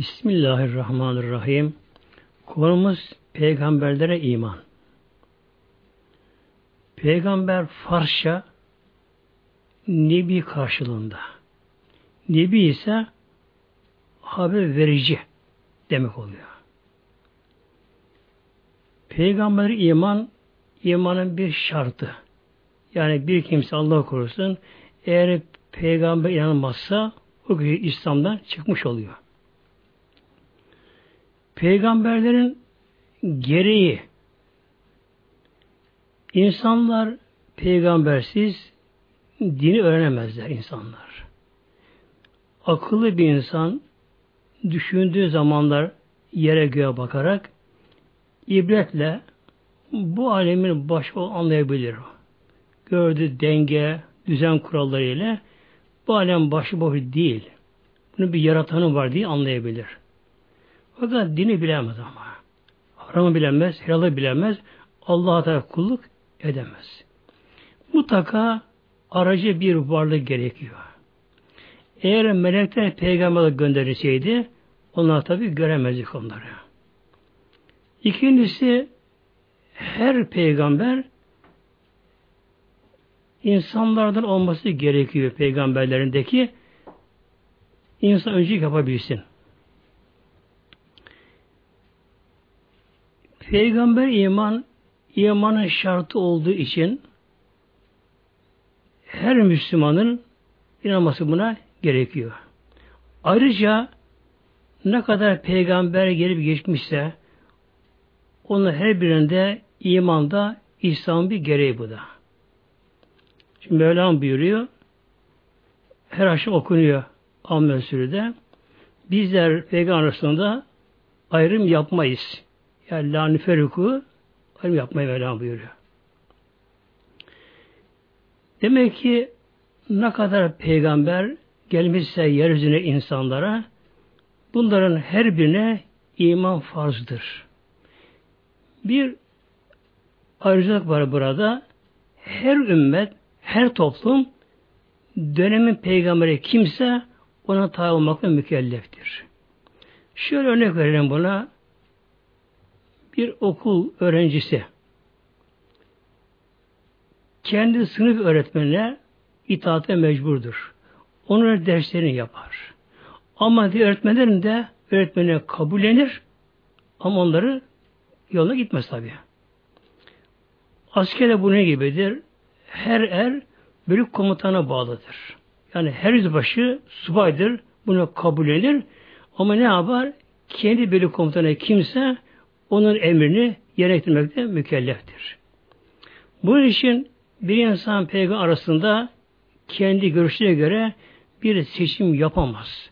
Bismillahirrahmanirrahim. Konumuz peygamberlere iman. Peygamber Farsça Nebi karşılığında. Nebi ise haber verici demek oluyor. Peygamber iman imanın bir şartı. Yani bir kimse Allah korusun eğer peygamber inanmazsa o kişi İslam'dan çıkmış oluyor. Peygamberlerin gereği insanlar peygambersiz dini öğrenemezler insanlar. Akıllı bir insan düşündüğü zamanlar yere göğe bakarak ibretle bu alemin başı anlayabilir. Gördüğü denge, düzen kuralları ile bu alem başıboş değil. Bunun bir yaratanı var diye anlayabilir. Fakat dini bilemez ama. Haramı bilemez, helalı bilemez, Allah'a da kulluk edemez. Mutlaka aracı bir varlık gerekiyor. Eğer melekler peygamber gönderilseydi, onlar tabi göremezdik onları. İkincisi, her peygamber insanlardan olması gerekiyor peygamberlerindeki insan öncülük yapabilsin. Peygamber iman imanın şartı olduğu için her Müslümanın inanması buna gerekiyor. Ayrıca ne kadar peygamber gelip geçmişse onun her birinde imanda İslam bir gereği bu da. Şimdi Mevlam buyuruyor her akşam okunuyor Ammel Sürü'de. Bizler peygamber arasında ayrım yapmayız. Yani la nüferiku ayrım yapmayı Mevlam buyuruyor. Demek ki ne kadar peygamber gelmişse yeryüzüne insanlara bunların her birine iman farzdır. Bir ayrıcalık var burada. Her ümmet, her toplum dönemin peygamberi kimse ona tabi olmakla mükelleftir. Şöyle örnek verelim buna bir okul öğrencisi kendi sınıf öğretmenine itaate mecburdur. Onun derslerini yapar. Ama diğer öğretmenlerin de öğretmenine kabullenir ama onları yoluna gitmez tabi. Askerde bu ne gibidir? Her er bölük komutana bağlıdır. Yani her yüzbaşı subaydır. Bunu kabullenir. Ama ne yapar? Kendi bölük komutanı kimse onun emrini yerine getirmekte mükelleftir. Bu için bir insan peygamber arasında kendi görüşüne göre bir seçim yapamaz.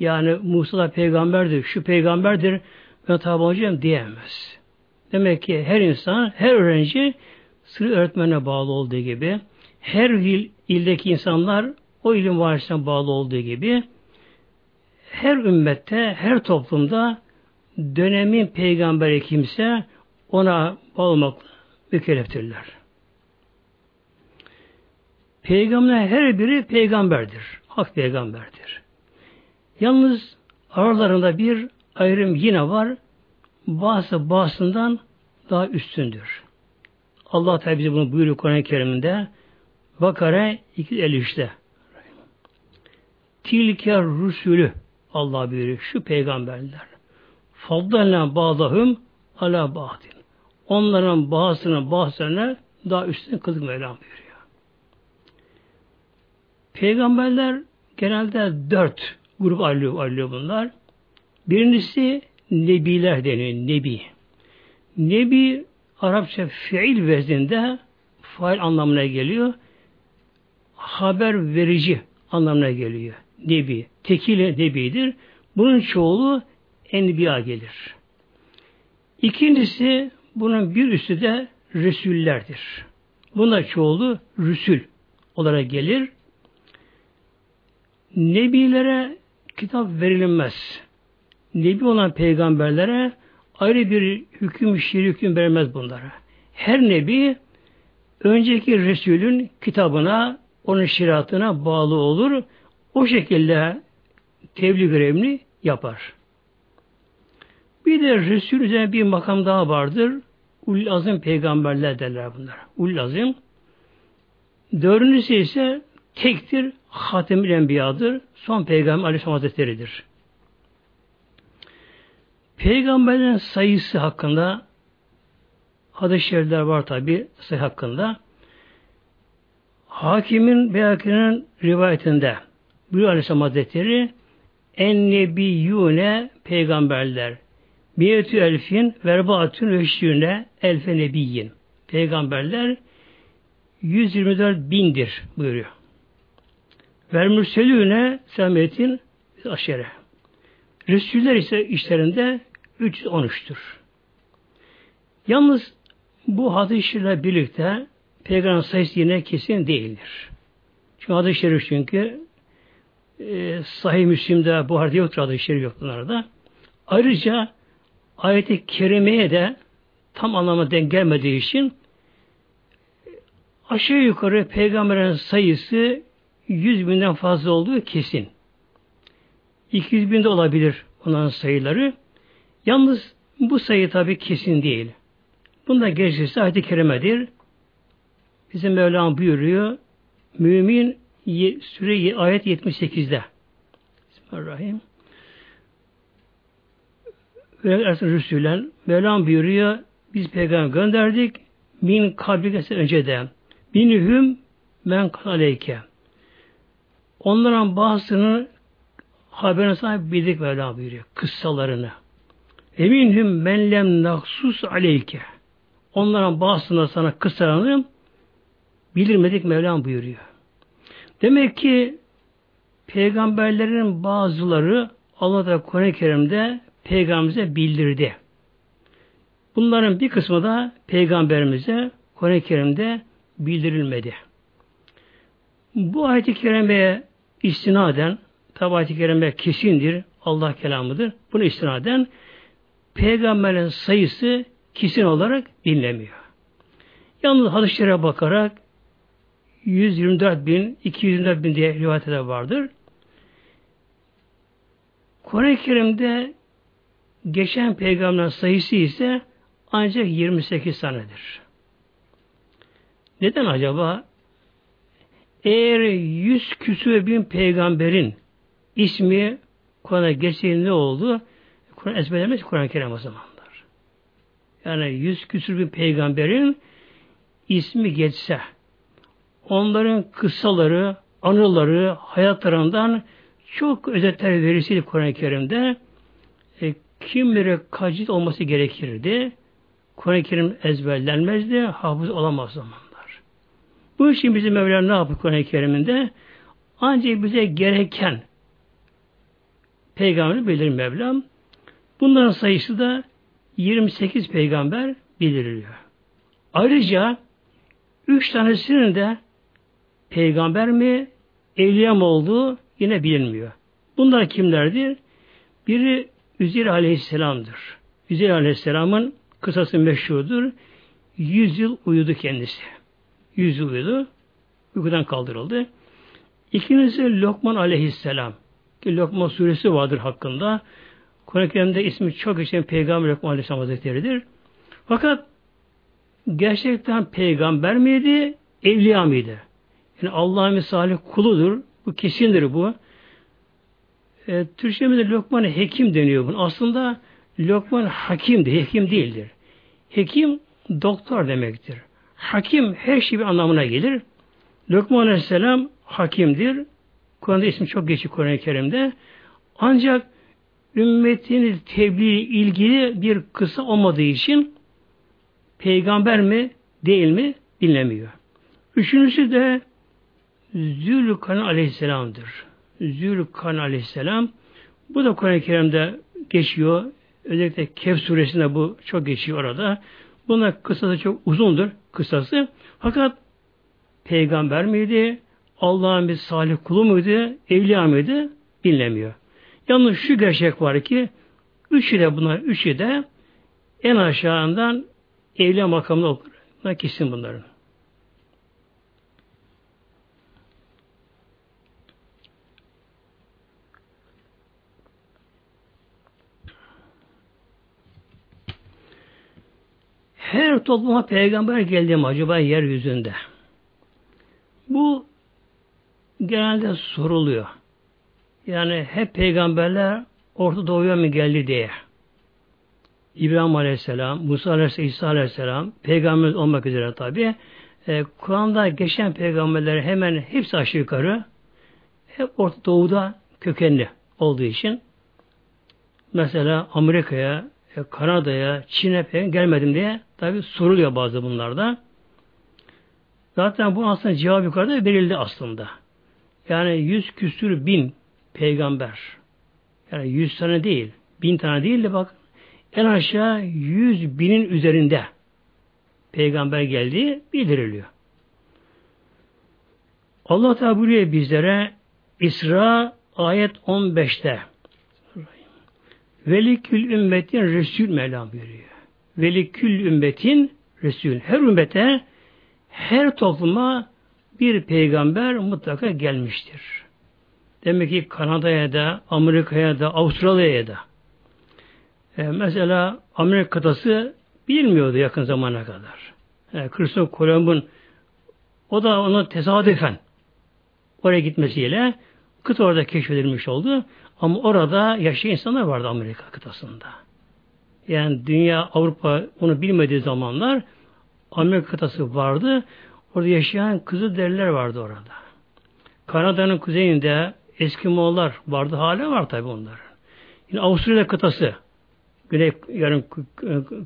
Yani Musa da peygamberdir, şu peygamberdir, ben tabi olacağım diyemez. Demek ki her insan, her öğrenci sırrı öğretmenine bağlı olduğu gibi, her il, ildeki insanlar o ilim varisine bağlı olduğu gibi, her ümmette, her toplumda dönemin peygamberi kimse ona bağlamakla mükelleftirler. Peygamber her biri peygamberdir. Hak peygamberdir. Yalnız aralarında bir ayrım yine var. Bazı bazısından daha üstündür. Allah Teala bize bunu buyuruyor Kur'an-ı Kerim'de. Bakara 253'te. Tilke Rusulü Allah buyuruyor. Şu peygamberler. Faddalna bağdahım ala bağdin. Onların bazısının bazılarına daha üstüne kıldık Mevlam buyuruyor. Peygamberler genelde dört grup ayrılıyor, ayrılıyor bunlar. Birincisi Nebiler deniyor. Nebi. Nebi Arapça fiil vezninde fail anlamına geliyor. Haber verici anlamına geliyor. Nebi. Tekile nebidir. Bunun çoğulu enbiya gelir. İkincisi bunun bir üstü de Resullerdir. Buna çoğulu Rüsül olarak gelir. Nebilere kitap verilmez. Nebi olan peygamberlere ayrı bir hüküm, şiir hüküm vermez bunlara. Her nebi önceki Resulün kitabına, onun şiratına bağlı olur. O şekilde tebliğ görevini yapar. Bir de Resul üzerine bir makam daha vardır. Ul azim peygamberler derler bunlar. Ul azim. Dördüncüsü ise tektir, Hatemül Enbiya'dır. Son peygamber Aleyhisselam Hazretleri'dir. Peygamberlerin sayısı hakkında hadis-i şerifler var tabi sayı hakkında. Hakimin Beyakir'in rivayetinde Buyur Aleyhisselam Hazretleri en nebiyyune peygamberler Miyetü elfin verbaatün reşyüne elfe nebiyyin. Peygamberler 124 bindir buyuruyor. Ver mürselüne semetin aşere. Resuller ise işlerinde 313'tür. Yalnız bu hadislerle birlikte peygamber sayısı yine kesin değildir. Çünkü hadis-i şerif çünkü e, Sahih Müslim'de bu hadis yoktur hadis-i şerif yok bunlarda. Ayrıca ayet-i kerimeye de tam anlamda denk gelmediği için aşağı yukarı peygamberin sayısı 100 binden fazla olduğu kesin. 200 binde olabilir onların sayıları. Yalnız bu sayı tabi kesin değil. Bunda gerçekse ayet-i kerimedir. Bizim Mevlam buyuruyor. Mümin süre ayet 78'de. Bismillahirrahmanirrahim. Ve Ersin Rüsülen Mevlam buyuruyor. Biz peygamber gönderdik. Min kabli önce de. Minhüm men aleyke. Onların bazısını haberini sana bildik Mevlam buyuruyor. Kıssalarını. Eminhüm men lem naksus aleyke. Onların bazısını sana kıssalarını bildirmedik Mevlam buyuruyor. Demek ki peygamberlerin bazıları Allah da Kur'an-ı Kerim'de peygamberimize bildirdi. Bunların bir kısmı da peygamberimize Kur'an-ı Kerim'de bildirilmedi. Bu ayet-i kerimeye istinaden tabi ayet-i kerime kesindir, Allah kelamıdır. Bunu istinaden peygamberin sayısı kesin olarak dinlemiyor. Yalnız hadislere bakarak 124 bin, 224 bin diye rivayetler vardır. Kur'an-ı Kerim'de geçen peygamberin sayısı ise ancak 28 tanedir. Neden acaba? Eğer yüz küsür bin peygamberin ismi Kur'an'a geçtiğinde oldu? Kur'an ezberlemez Kur'an-ı Kerim o zamanlar. Yani yüz küsür bin peygamberin ismi geçse onların kıssaları, anıları, hayatlarından çok özetler verisiydi Kur'an-ı Kerim'de. E, kimlere kacit olması gerekirdi. Kur'an-ı Kerim ezberlenmezdi, hafız olamaz zamanlar. Bu için bizim Mevlam ne yapıyor Kur'an-ı Kerim'inde? Ancak bize gereken peygamberi bilir Mevlam. Bunların sayısı da 28 peygamber bildiriliyor. Ayrıca üç tanesinin de peygamber mi, evliya mı olduğu yine bilinmiyor. Bunlar kimlerdir? Biri Üzeyr Aleyhisselam'dır. Üzeyr Aleyhisselam'ın kısası meşhurdur. Yüz yıl uyudu kendisi. Yüz yıl uyudu. Uykudan kaldırıldı. İkincisi Lokman Aleyhisselam. Ki Lokman suresi vardır hakkında. Kur'an-ı Kerim'de ismi çok geçen Peygamber Lokman Aleyhisselam Hazretleri'dir. Fakat gerçekten peygamber miydi, evliya mıydı? Yani Allah'ın misali kuludur. Bu kesindir bu. E, Türkçemizde Lokman hekim deniyor bunun. Aslında Lokman hakimdir, hekim değildir. Hekim doktor demektir. Hakim her şey bir anlamına gelir. Lokman Aleyhisselam hakimdir. Kur'an'da ismi çok geçiyor Kur'an-ı Kerim'de. Ancak ümmetin tebliğ ilgili bir kısa olmadığı için peygamber mi değil mi dinlemiyor. Üçüncüsü de Zülkan Aleyhisselam'dır. Zülkan Aleyhisselam bu da Kur'an-ı Kerim'de geçiyor. Özellikle Kehf suresinde bu çok geçiyor orada. Buna kısası çok uzundur kısası. Fakat peygamber miydi? Allah'ın bir salih kulu muydu? Evliya mıydı? Bilmiyor. Yalnız şu gerçek var ki üçü de bunlar üçü de en aşağından evliya makamında olur. Bunlar kesin bunların. Her topluma peygamber geldi mi acaba yeryüzünde? Bu genelde soruluyor. Yani hep peygamberler Orta Doğu'ya mı geldi diye. İbrahim Aleyhisselam, Musa Aleyhisselam, İsa Aleyhisselam, peygamber olmak üzere tabi. E, Kur'an'da geçen peygamberler hemen hepsi aşağı yukarı hep Orta Doğu'da kökenli olduğu için mesela Amerika'ya, e, Kanada'ya, Çin'e gelmedim diye tabi soruluyor bazı bunlarda. Zaten bu aslında cevap yukarıda verildi aslında. Yani yüz küsür bin peygamber. Yani yüz tane değil, bin tane değil de bak en aşağı yüz binin üzerinde peygamber geldiği bildiriliyor. Allah Teala buyuruyor bizlere İsra ayet 15'te Velikül ümmetin Resul Mevlam buyuruyor. Velikül ümmetin Resul. Her ümmete, her topluma bir peygamber mutlaka gelmiştir. Demek ki Kanada'ya da, Amerika'ya da, Avustralya'ya da. E, mesela Amerika kıtası bilmiyordu yakın zamana kadar. E, Christopher Columbus'un o da ona tesadüfen oraya gitmesiyle kıta orada keşfedilmiş oldu. Ama orada yaşayan insanlar vardı Amerika kıtasında. Yani dünya, Avrupa onu bilmediği zamanlar Amerika kıtası vardı. Orada yaşayan kızı deriler vardı orada. Kanada'nın kuzeyinde Eskimoğullar vardı. Hala var tabi onlar. Yine Avustralya kıtası Güney yarım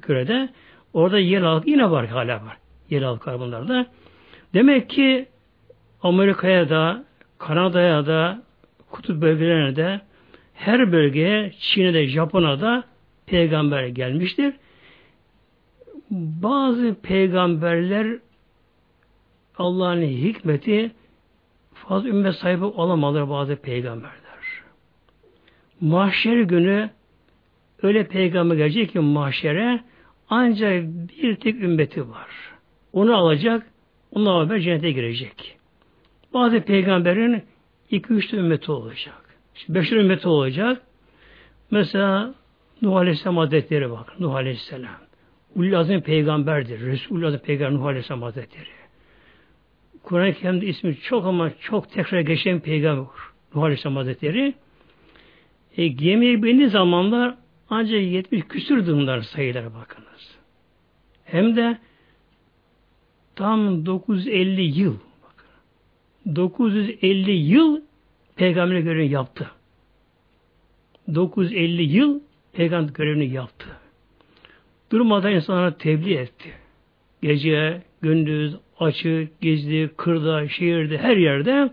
kürede orada yer halkı yine var. Hala var. Yer halkı bunlarda. Demek ki Amerika'ya da Kanada'ya da kutup bölgelerine de her bölgeye Çin'e de Japon'a da peygamber gelmiştir. Bazı peygamberler Allah'ın hikmeti fazla ümmet sahibi olamadılar bazı peygamberler. Mahşer günü öyle peygamber gelecek ki mahşere ancak bir tek ümmeti var. Onu alacak, onunla beraber cennete girecek. Bazı peygamberin iki üç ümmeti olacak. Şimdi beşer ümmeti olacak. Mesela Nuh Aleyhisselam Hazretleri bak. Nuh Aleyhisselam. Ulul Azim peygamberdir. Resul Azim peygamber Nuh Aleyhisselam Hazretleri. Kur'an-ı Kerim'de ismi çok ama çok tekrar geçen peygamber Nuh Aleyhisselam Hazretleri. E, gemiye bindiği zamanlar ancak 70 küsürdü bunlar sayılara bakınız. Hem de tam 950 yıl bakın. 950 yıl peygamber görevini yaptı. 950 yıl peygamber görevini yaptı. Durmadan insanlara tebliğ etti. Gece, gündüz, açık, gizli, kırda, şehirde, her yerde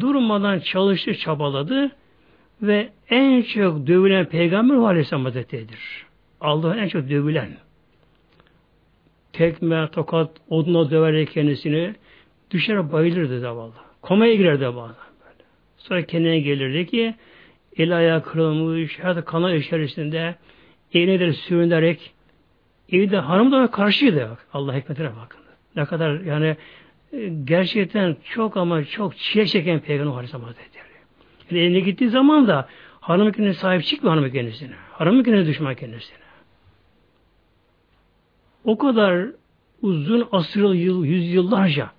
durmadan çalıştı, çabaladı ve en çok dövülen peygamber Aleyhisselam Hazretleri'dir. Allah'ın en çok dövülen. Tekme, tokat, oduna döverek kendisini düşer bayılırdı zavallı. Komaya girerdi bazen. Sonra kendine gelirdi ki el ayağı kırılmış, her kana içerisinde eline sürünerek evde hanım da karşıydı. Allah hikmetine bakın. Ne kadar yani e, gerçekten çok ama çok çile çeken Peygamber Aleyhisselam Hazretleri. Yani evine gittiği zaman da hanım kendine sahip çıkmıyor hanım kendisine. Hanım kendine düşman kendisine. O kadar uzun asır yıl, yüzyıllarca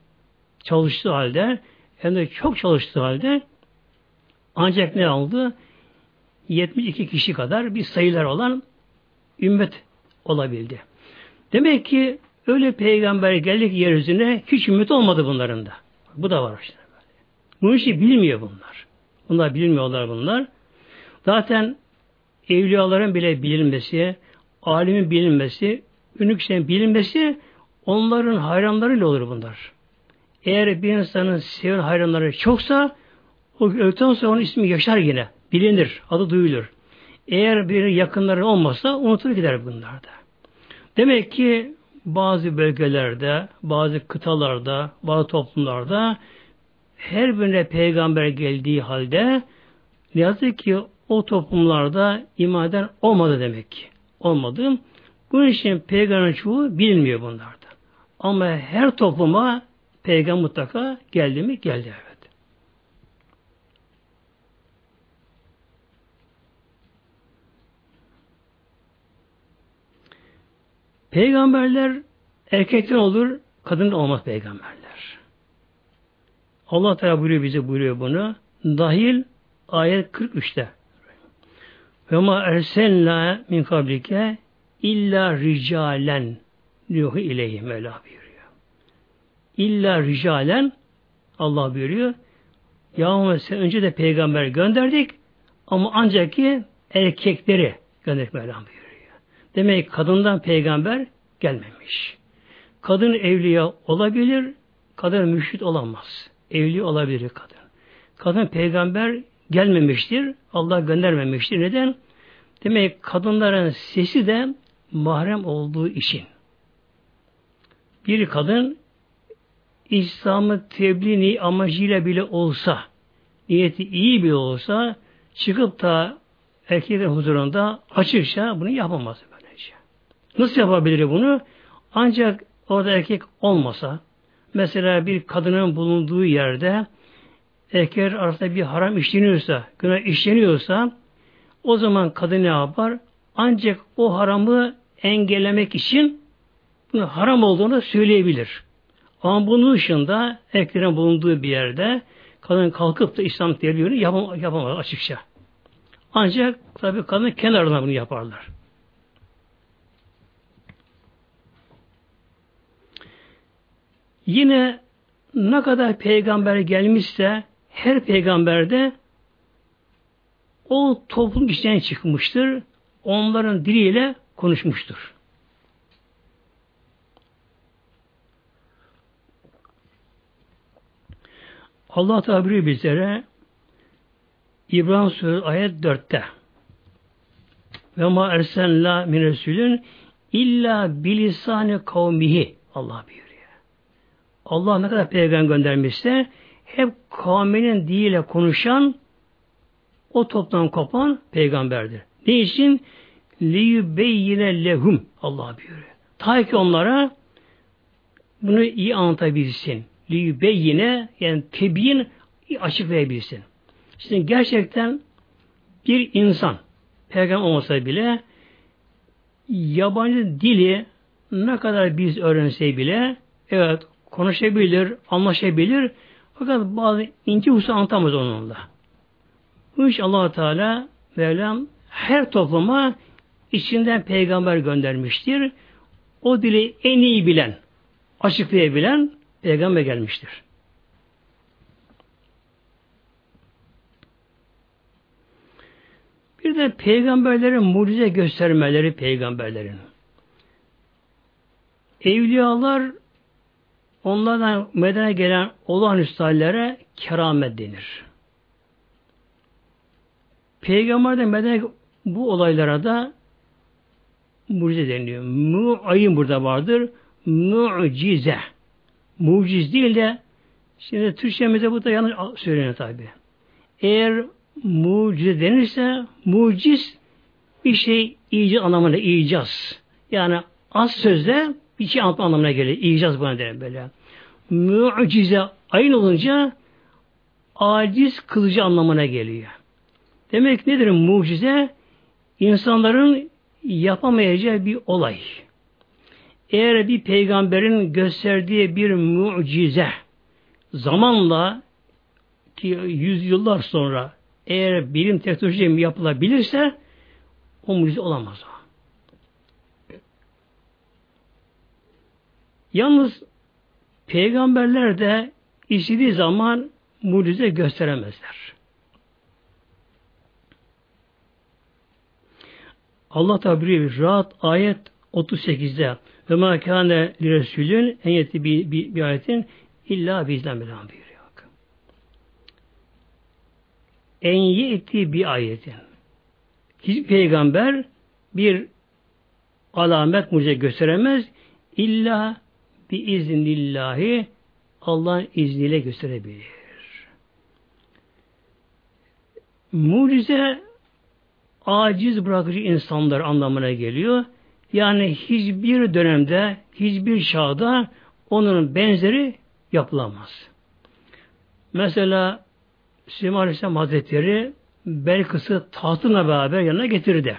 çalıştığı halde hem de çok çalıştığı halde ancak ne oldu? 72 kişi kadar bir sayılar olan ümmet olabildi. Demek ki öyle peygamber geldik yeryüzüne hiç ümmet olmadı bunların da. Bu da var işte. Bu işi bilmiyor bunlar. Bunlar bilmiyorlar bunlar. Zaten evliyaların bile bilinmesi, alimin bilinmesi, ünlü bilinmesi onların hayranlarıyla olur bunlar. Eğer bir insanın seven hayranları çoksa o öldükten sonra onun ismi yaşar yine. Bilinir, adı duyulur. Eğer bir yakınları olmasa unutulur gider bunlarda. Demek ki bazı bölgelerde, bazı kıtalarda, bazı toplumlarda her birine peygamber geldiği halde ne yazık ki o toplumlarda imaden olmadı demek ki. Olmadı. Bunun için peygamberin çoğu bilmiyor bunlarda. Ama her topluma peygamber mutlaka geldi mi? Geldi evet. Peygamberler erkekten olur, kadın olmaz peygamberler. Allah Teala buyuruyor bize buyuruyor bunu. Dahil ayet 43'te. Ve ma ersenla min kablike illa ricalen diyor ileyhi Mevla buyuruyor. İlla ricalen Allah buyuruyor. Ya Muhammed sen önce de peygamber gönderdik ama ancak ki erkekleri gönderdik Mevla buyuruyor. Demek ki kadından peygamber gelmemiş. Kadın evliya olabilir, kadın müşrit olamaz. Evli olabilir kadın. Kadın peygamber gelmemiştir, Allah göndermemiştir. Neden? Demek ki kadınların sesi de mahrem olduğu için. Bir kadın İslam'ı tebliğ amacıyla bile olsa, niyeti iyi bile olsa, çıkıp da erkeklerin huzurunda açıkça bunu yapamaz. Nasıl yapabilir bunu? Ancak orada erkek olmasa, mesela bir kadının bulunduğu yerde erkekler arasında bir haram işleniyorsa, günah işleniyorsa, o zaman kadın ne yapar? Ancak o haramı engellemek için bunu haram olduğunu söyleyebilir. Ama bunun dışında erkeklerin bulunduğu bir yerde kadın kalkıp da İslam yapam yapamaz açıkça. Ancak tabii kadın kenarına bunu yaparlar. Yine ne kadar peygamber gelmişse her peygamberde o toplum içinden çıkmıştır. Onların diliyle konuşmuştur. Allah tabiri bizlere İbrahim Suresi ayet 4'te ve ma ersenla min resulün illa bilisani kavmihi Allah buyuruyor. Allah ne kadar peygamber göndermişse hep kavminin diliyle konuşan o toptan kopan peygamberdir. Ne için? liyübeyyine lehum Allah buyuruyor. Ta ki onlara bunu iyi anlatabilsin. Liyübeyyine yani tebiyin açıklayabilsin. Şimdi gerçekten bir insan peygamber olmasa bile yabancı dili ne kadar biz öğrense bile evet konuşabilir, anlaşabilir fakat bazı ince husus anlatamaz onunla. Bu iş allah Teala Mevlam her topluma içinden peygamber göndermiştir. O dili en iyi bilen, açıklayabilen peygamber gelmiştir. Bir de peygamberlerin mucize göstermeleri peygamberlerin. Evliyalar onlardan medene gelen olağanüstü hallere keramet denir. Peygamberden medene bu olaylara da mucize deniliyor. Mu'ayın burada vardır. Mucize. Muciz değil de şimdi Türkçemizde bu da yanlış söyleniyor tabi. Eğer mucize denirse muciz bir şey icaz anlamına icaz. Yani az sözle bir şey anlatma anlamına gelir. İcaz buna derim böyle. Mucize aynı olunca aciz kılıcı anlamına geliyor. Demek nedir mucize? İnsanların yapamayacağı bir olay. Eğer bir peygamberin gösterdiği bir mucize zamanla ki yüzyıllar sonra eğer bilim teknoloji yapılabilirse o mucize olamaz o. Yalnız peygamberler de istediği zaman mucize gösteremezler. Allah Teala bir rahat ayet 38'de ve ma kâne li resulün en yeti bir, bir, bir ayetin illa bizden bilen buyuruyor. En yeti bir ayetin. Hiçbir peygamber bir alamet mucize gösteremez illa bir iznillahi Allah'ın izniyle gösterebilir. Mucize aciz bırakıcı insanlar anlamına geliyor. Yani hiçbir dönemde, hiçbir çağda onun benzeri yapılamaz. Mesela Süleyman Aleyhisselam Hazretleri Belkıs'ı tahtına beraber yanına getirdi.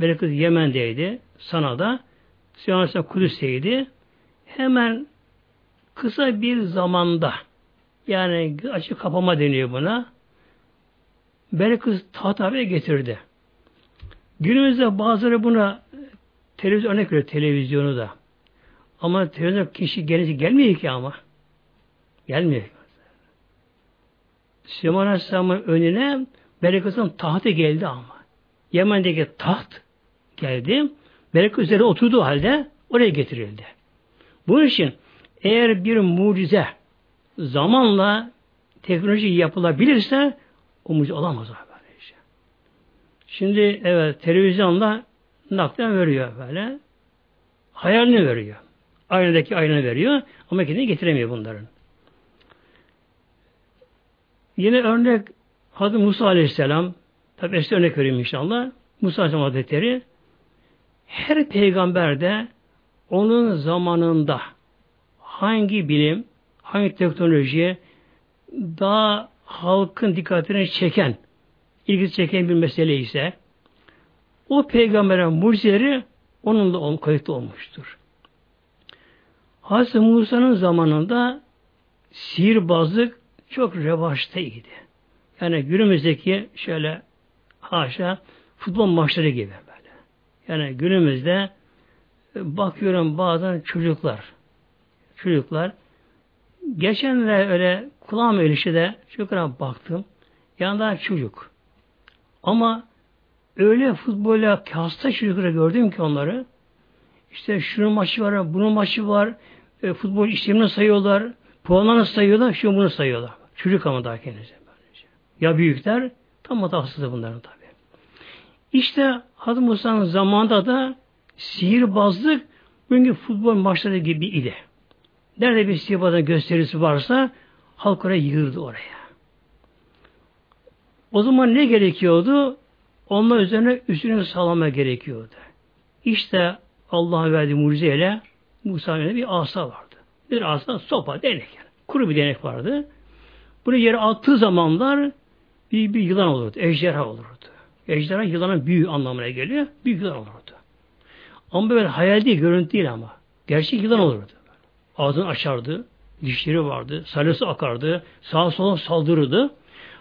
Belkıs Yemen'deydi, sana da Süleyman Aleyhisselam Kudüs'teydi. Hemen kısa bir zamanda yani açık kapama deniyor buna. Belkıs tahtaya getirdi. Günümüzde bazıları buna televizyon örnek veriyor televizyonu da. Ama televizyon kişi gelisi gelmiyor ki ama. Gelmiyor. Süleyman Aleyhisselam'ın önüne Belkıs'ın tahtı geldi ama. Yemen'deki taht geldi. Melek üzerine oturduğu halde oraya getirildi. Bunun için eğer bir mucize zamanla teknoloji yapılabilirse o mucize olamaz böylece. Şimdi evet televizyonda naklen veriyor böyle. Hayalini veriyor. Aynadaki aynını veriyor ama kendini getiremiyor bunların. Yine örnek Hazreti Musa Aleyhisselam tabi eski örnek vereyim inşallah. Musa Aleyhisselam Hazretleri her peygamber de onun zamanında hangi bilim, hangi teknolojiye daha halkın dikkatini çeken, ilgisi çeken bir mesele ise o peygamberin mucizeleri onunla on, kayıtlı olmuştur. Hazreti Musa'nın zamanında sihirbazlık çok revaçtaydı. Yani günümüzdeki şöyle haşa futbol maçları gibi böyle. Yani günümüzde bakıyorum bazen çocuklar çocuklar geçen de öyle kulağım de çocuklara baktım. Yanında çocuk. Ama öyle futbola hasta çocuklara gördüm ki onları işte şunun maçı var, bunun maçı var, e, futbol işlemini sayıyorlar, puanlarını sayıyorlar, şunu bunu sayıyorlar. Çocuk ama daha kendisi. Ya büyükler tam hatasızı bunların tabi. İşte Hazreti Musa'nın zamanında da sihirbazlık bugünkü futbol maçları gibi idi. Nerede bir sihirbazın gösterisi varsa halk oraya yığırdı oraya. O zaman ne gerekiyordu? Onlar üzerine üstünü sağlama gerekiyordu. İşte Allah'ın verdiği mucizeyle Musa'nın bir asa vardı. Bir asa sopa, değnek yani. Kuru bir değnek vardı. Bunu yere attığı zamanlar bir, bir yılan olurdu. Ejderha olurdu. Ejderha yılanın büyük anlamına geliyor. Büyük yılan olurdu. Ama böyle hayal değil, görüntü değil ama. Gerçek yılan olurdu. Ağzını açardı. Dişleri vardı. Salyosu akardı. Sağa sola saldırırdı.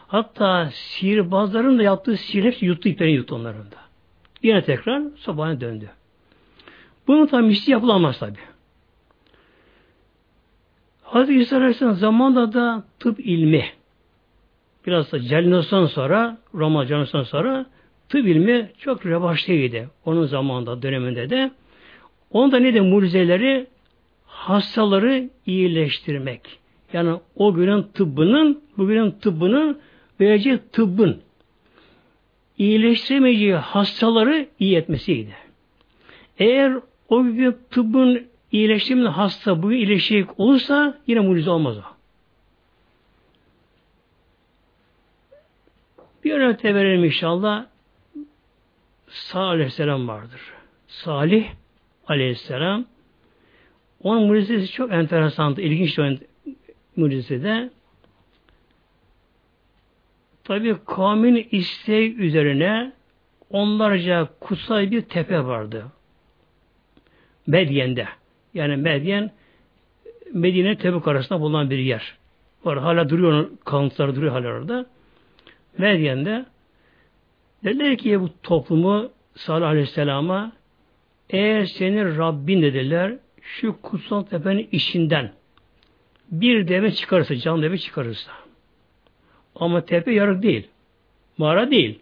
Hatta sihirbazların da yaptığı sihir hepsi yuttu iplerini yuttu onların da. Yine tekrar sabahına döndü. Bunun tam misli yapılamaz tabi. Hazreti İsa Aleyhisselam zamanında da tıp ilmi biraz da Celinos'tan sonra Roma Celinos'tan sonra tıp ilmi çok revaçlıydı. Onun zamanında döneminde de. Onda ne de mucizeleri hastaları iyileştirmek. Yani o günün tıbbının, bugünün tıbbının vereceği tıbbın iyileştiremeyeceği hastaları iyi etmesiydi. Eğer o gün tıbbın iyileştirmeyen hasta bugün iyileşecek olursa yine mucize olmaz o. Bir örnek verelim inşallah. Salih Aleyhisselam vardır. Salih Aleyhisselam onun mucizesi çok enteresandı. İlginç bir mucizesi de. Tabi kavmin isteği üzerine onlarca kutsal bir tepe vardı. Medyen'de. Yani Medyen Medine Tebuk arasında bulunan bir yer. Var hala duruyor kalıntıları duruyor hala orada. Medyen'de dediler ki bu toplumu Salih Aleyhisselam'a eğer senin Rabbin dediler şu kutsal tepenin içinden bir deve çıkarırsa, can deve çıkarırsa ama tepe yarık değil. Mağara değil.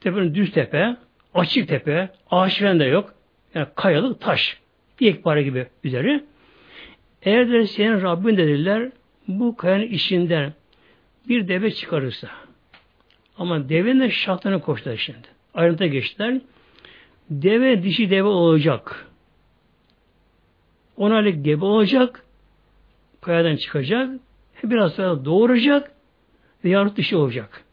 Tepenin düz tepe, açık tepe, ağaçların da yok. Yani kayalık taş. Bir ekbara gibi üzeri. Eğer de senin Rabbin dediler bu kayanın içinden bir deve çıkarırsa ama devenin de şartlarına koştular şimdi. Ayrıntıya geçtiler. Deve dişi deve olacak. On aylık gebe olacak. Kayadan çıkacak. Biraz sonra doğuracak ve yavru dişi olacak.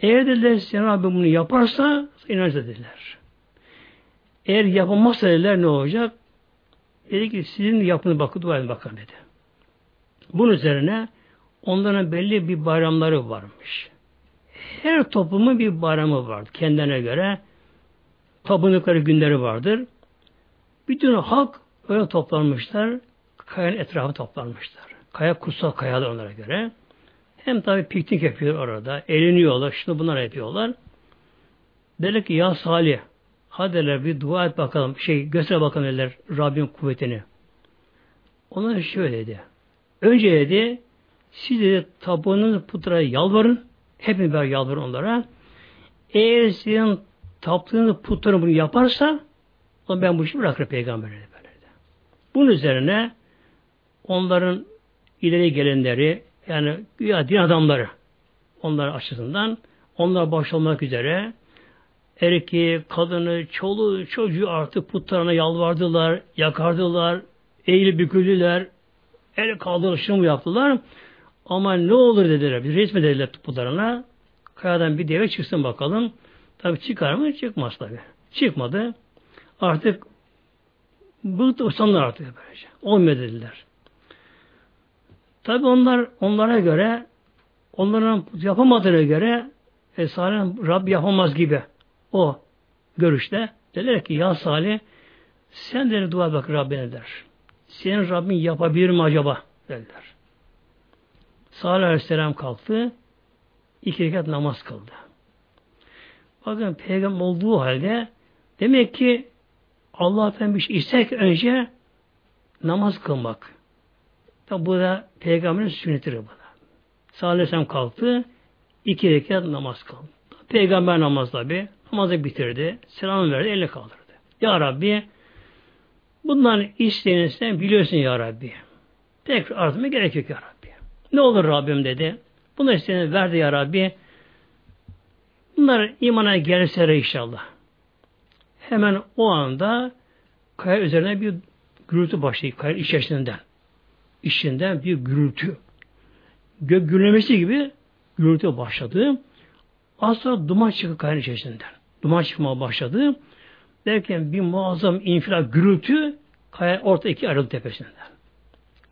Eğer dediler sen abi bunu yaparsa inanç dediler. Eğer yapamazsa dediler ne olacak? Dedi ki sizin yapını bakın dua edin bakın dedi. Bunun üzerine onların belli bir bayramları varmış. Her toplumun bir bayramı vardı kendine göre. Tapındıkları günleri vardır. Bütün halk öyle toplanmışlar. Kayanın etrafı toplanmışlar. Kaya kutsal kayalar onlara göre. Hem tabi piknik yapıyor orada. Eğleniyorlar. Şunu bunlar yapıyorlar. Derler ki ya Salih hadi bir dua et bakalım. Şey göster bakalım derler Rabbin kuvvetini. Onlar şöyle dedi. Önce dedi siz dedi tapınız putraya yalvarın. Hepiniz beraber yalvarın onlara. Eğer sizin taptığınız putların bunu yaparsa o ben bu işi bırakırım peygamber dedi. Bunun üzerine onların ileri gelenleri yani güya din adamları onlar açısından onlar baş olmak üzere erkeği, kadını, çoluğu, çocuğu artık putlarına yalvardılar, yakardılar, eğilip büküldüler, el kaldırışını yaptılar? Ama ne olur dediler, bir resmi dediler putlarına. Kayadan bir deve çıksın bakalım. Tabi çıkar mı? Çıkmaz tabi. Çıkmadı. Artık bıktı usanlar artık böylece. Olmuyor dediler. Tabi onlar onlara göre onların yapamadığına göre e, Salih Rab yapamaz gibi o görüşte dediler ki ya Salih sen de dua bak Rabbine der. Senin Rabbin yapabilir mi acaba? dediler. Salih Aleyhisselam kalktı. iki rekat namaz kıldı. Bakın peygamber olduğu halde demek ki Allah'tan bir şey istek önce namaz kılmak. Tabi bu da peygamberin sünnetidir bu da. Salih Aleyhisselam kalktı. iki rekat namaz kıldı. Peygamber namaz tabi. Namazı bitirdi. Selam verdi. Elle kaldırdı. Ya Rabbi bunların isteğini sen biliyorsun Ya Rabbi. Tekrar artmaya gerek yok Ya Rabbi. Ne olur Rabbim dedi. Bunları isteğini verdi Ya Rabbi. Bunlar imana gelirse inşallah. Hemen o anda kaya üzerine bir gürültü başlıyor. Kaya içerisinden. İçinden bir gürültü. Gök gürlemesi gibi gürültü başladı. Az sonra duman çıktı kayanın içerisinden. Duman çıkmaya başladı. Derken bir muazzam infilak gürültü kaya orta iki ayrıldı tepesinden.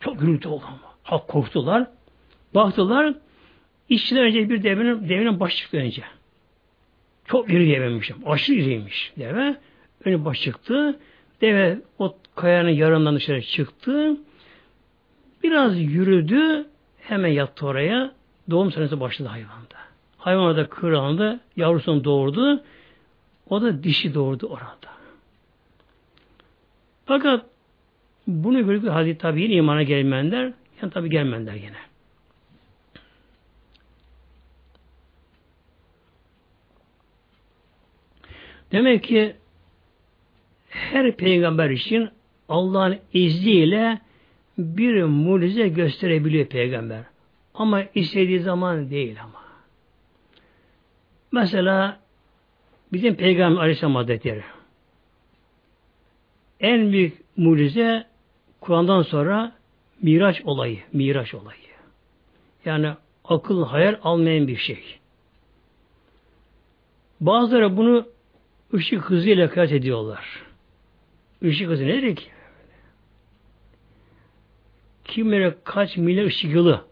Çok gürültü oldu ama. Halk korktular. Baktılar içinden önce bir devenin, devenin başı çıktı önce. Çok iri devemişim. Aşırı iriymiş deve. Önü baş çıktı. Deve o kayanın yarından dışarı çıktı. Biraz yürüdü. Hemen yattı oraya. Doğum senesi başladı hayvanda. Hayvan orada kırıldı. Yavrusunu doğurdu. O da dişi doğurdu orada. Fakat bunu görüp Hazreti tabi yine imana gelmeyenler yani tabi gelmeyenler yine. Demek ki her peygamber için Allah'ın izniyle bir mucize gösterebiliyor peygamber. Ama istediği zaman değil ama. Mesela bizim Peygamber Aleyhisselam Hazretleri en büyük mucize Kur'an'dan sonra Miraç olayı, Miraç olayı. Yani akıl hayal almayan bir şey. Bazıları bunu ışık hızıyla kıyas ediyorlar. Işık hızı nedir ki? Kimlere kaç milyar ışık yılı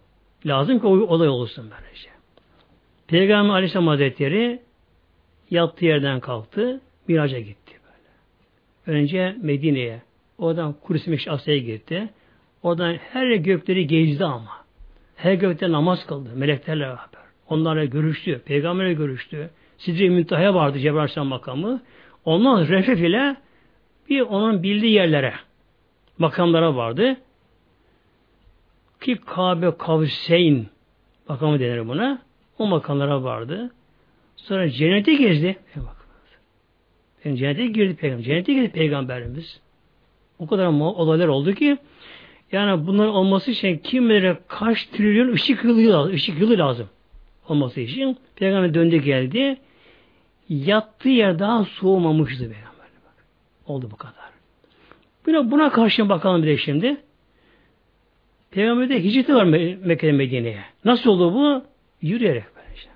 lazım ki o olay olsun böylece. Peygamber Aleyhisselam Hazretleri yattığı yerden kalktı, miraca gitti böyle. Önce Medine'ye, oradan Kursi Meşri Asya'ya gitti. Oradan her gökleri gezdi ama. Her gökte namaz kıldı, meleklerle beraber. Onlarla görüştü, peygamberle görüştü. Sidri Müntaha'ya vardı Cebrail makamı. Ondan refef ile bir onun bildiği yerlere, makamlara vardı. Ki Kabe Kavseyn makamı denir buna. O makamlara vardı. Sonra cennete gezdi. Yani cennete girdi peygamber. Cennete girdi peygamberimiz. O kadar olaylar oldu ki yani bunların olması için kim bilir kaç trilyon ışık yılı lazım. Işık yılı lazım olması için. Peygamber döndü geldi. Yattığı yer daha soğumamıştı peygamber. Oldu bu kadar. Buna, buna karşı bakalım bir de şimdi. Peygamber'de hicreti var Mekke'den Medine'ye. Nasıl oldu bu? Yürüyerek böyle işte.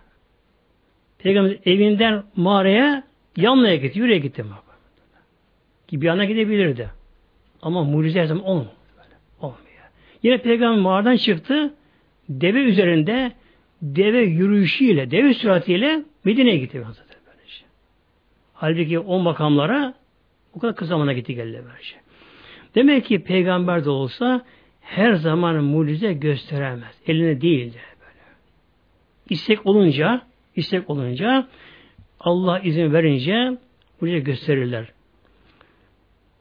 Peygamber evinden mağaraya yanlaya gitti, yürüyerek gitti. Ki bir yana gidebilirdi. Ama mucize her zaman olmuyor. Olmuyor. Yine peygamber mağaradan çıktı. Deve üzerinde deve yürüyüşüyle, deve süratiyle Medine'ye gitti. Böylece. Halbuki o makamlara O kadar kısa zamana gitti geldi böylece. Demek ki peygamber de olsa her zaman mucize gösteremez. Eline değildir böyle. İstek olunca, istek olunca Allah izin verince mucize gösterirler.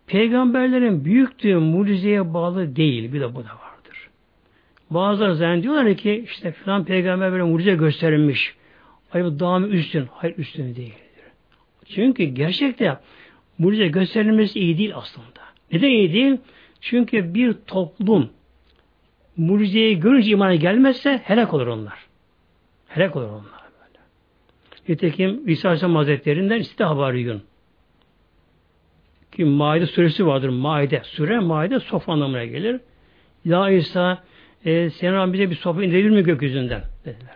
Peygamberlerin büyüklüğü mucizeye bağlı değil. Bir de bu da vardır. Bazıları zannediyorlar ki işte filan peygamber böyle mucize gösterilmiş. Ay bu daha üstün? Hayır üstün değildir. Çünkü gerçekte mucize gösterilmesi iyi değil aslında. Neden iyi değil? Çünkü bir toplum mucizeyi görünce imana gelmezse helak olur onlar. Helak olur onlar böyle. Nitekim İsa Aleyhisselam Hazretlerinden işte haberiyun. Ki Maide suresi vardır. Maide. Süre Maide sofa anlamına gelir. Ya İsa e, senin bize bir sofa indirir mi gökyüzünden? Dediler.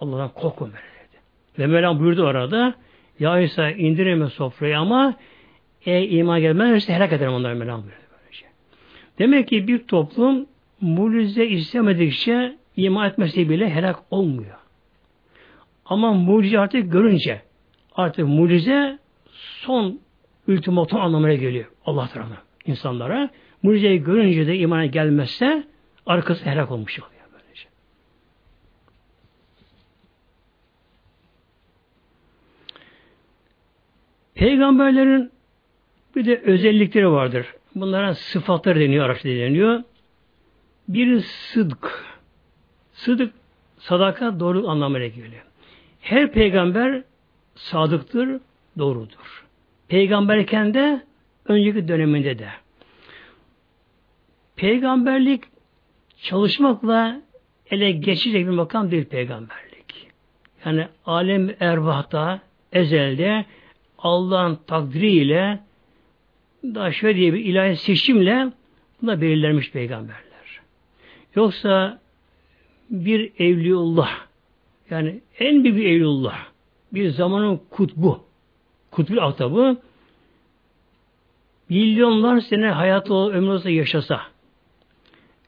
Allah'tan korkun böyle dedi. Ve Mevlam buyurdu orada Ya İsa indireme sofrayı ama e, iman gelmezse helak ederim onları Mevlam. Demek ki bir toplum mucize istemedikçe iman etmesi bile helak olmuyor. Ama mucize artık görünce artık mucize son ultimatum anlamına geliyor Allah tarafından insanlara. Mucizeyi görünce de imana gelmezse arkası helak olmuş oluyor. Böylece. Peygamberlerin bir de özellikleri vardır. Bunlara sıfatlar deniyor, araçta deniyor. Bir sıdk. Sıdık, sadaka doğru anlamına geliyor. Her peygamber sadıktır, doğrudur. Peygamberken de önceki döneminde de. Peygamberlik çalışmakla ele geçecek bir makam değil peygamberlik. Yani alem ervahta, ezelde Allah'ın takdiriyle daha şöyle diye bir ilahi seçimle buna belirlenmiş peygamberler. Yoksa bir evliullah yani en büyük bir evliullah bir zamanın kutbu kutbul ahtabı milyonlar sene hayatı ömrü olsa yaşasa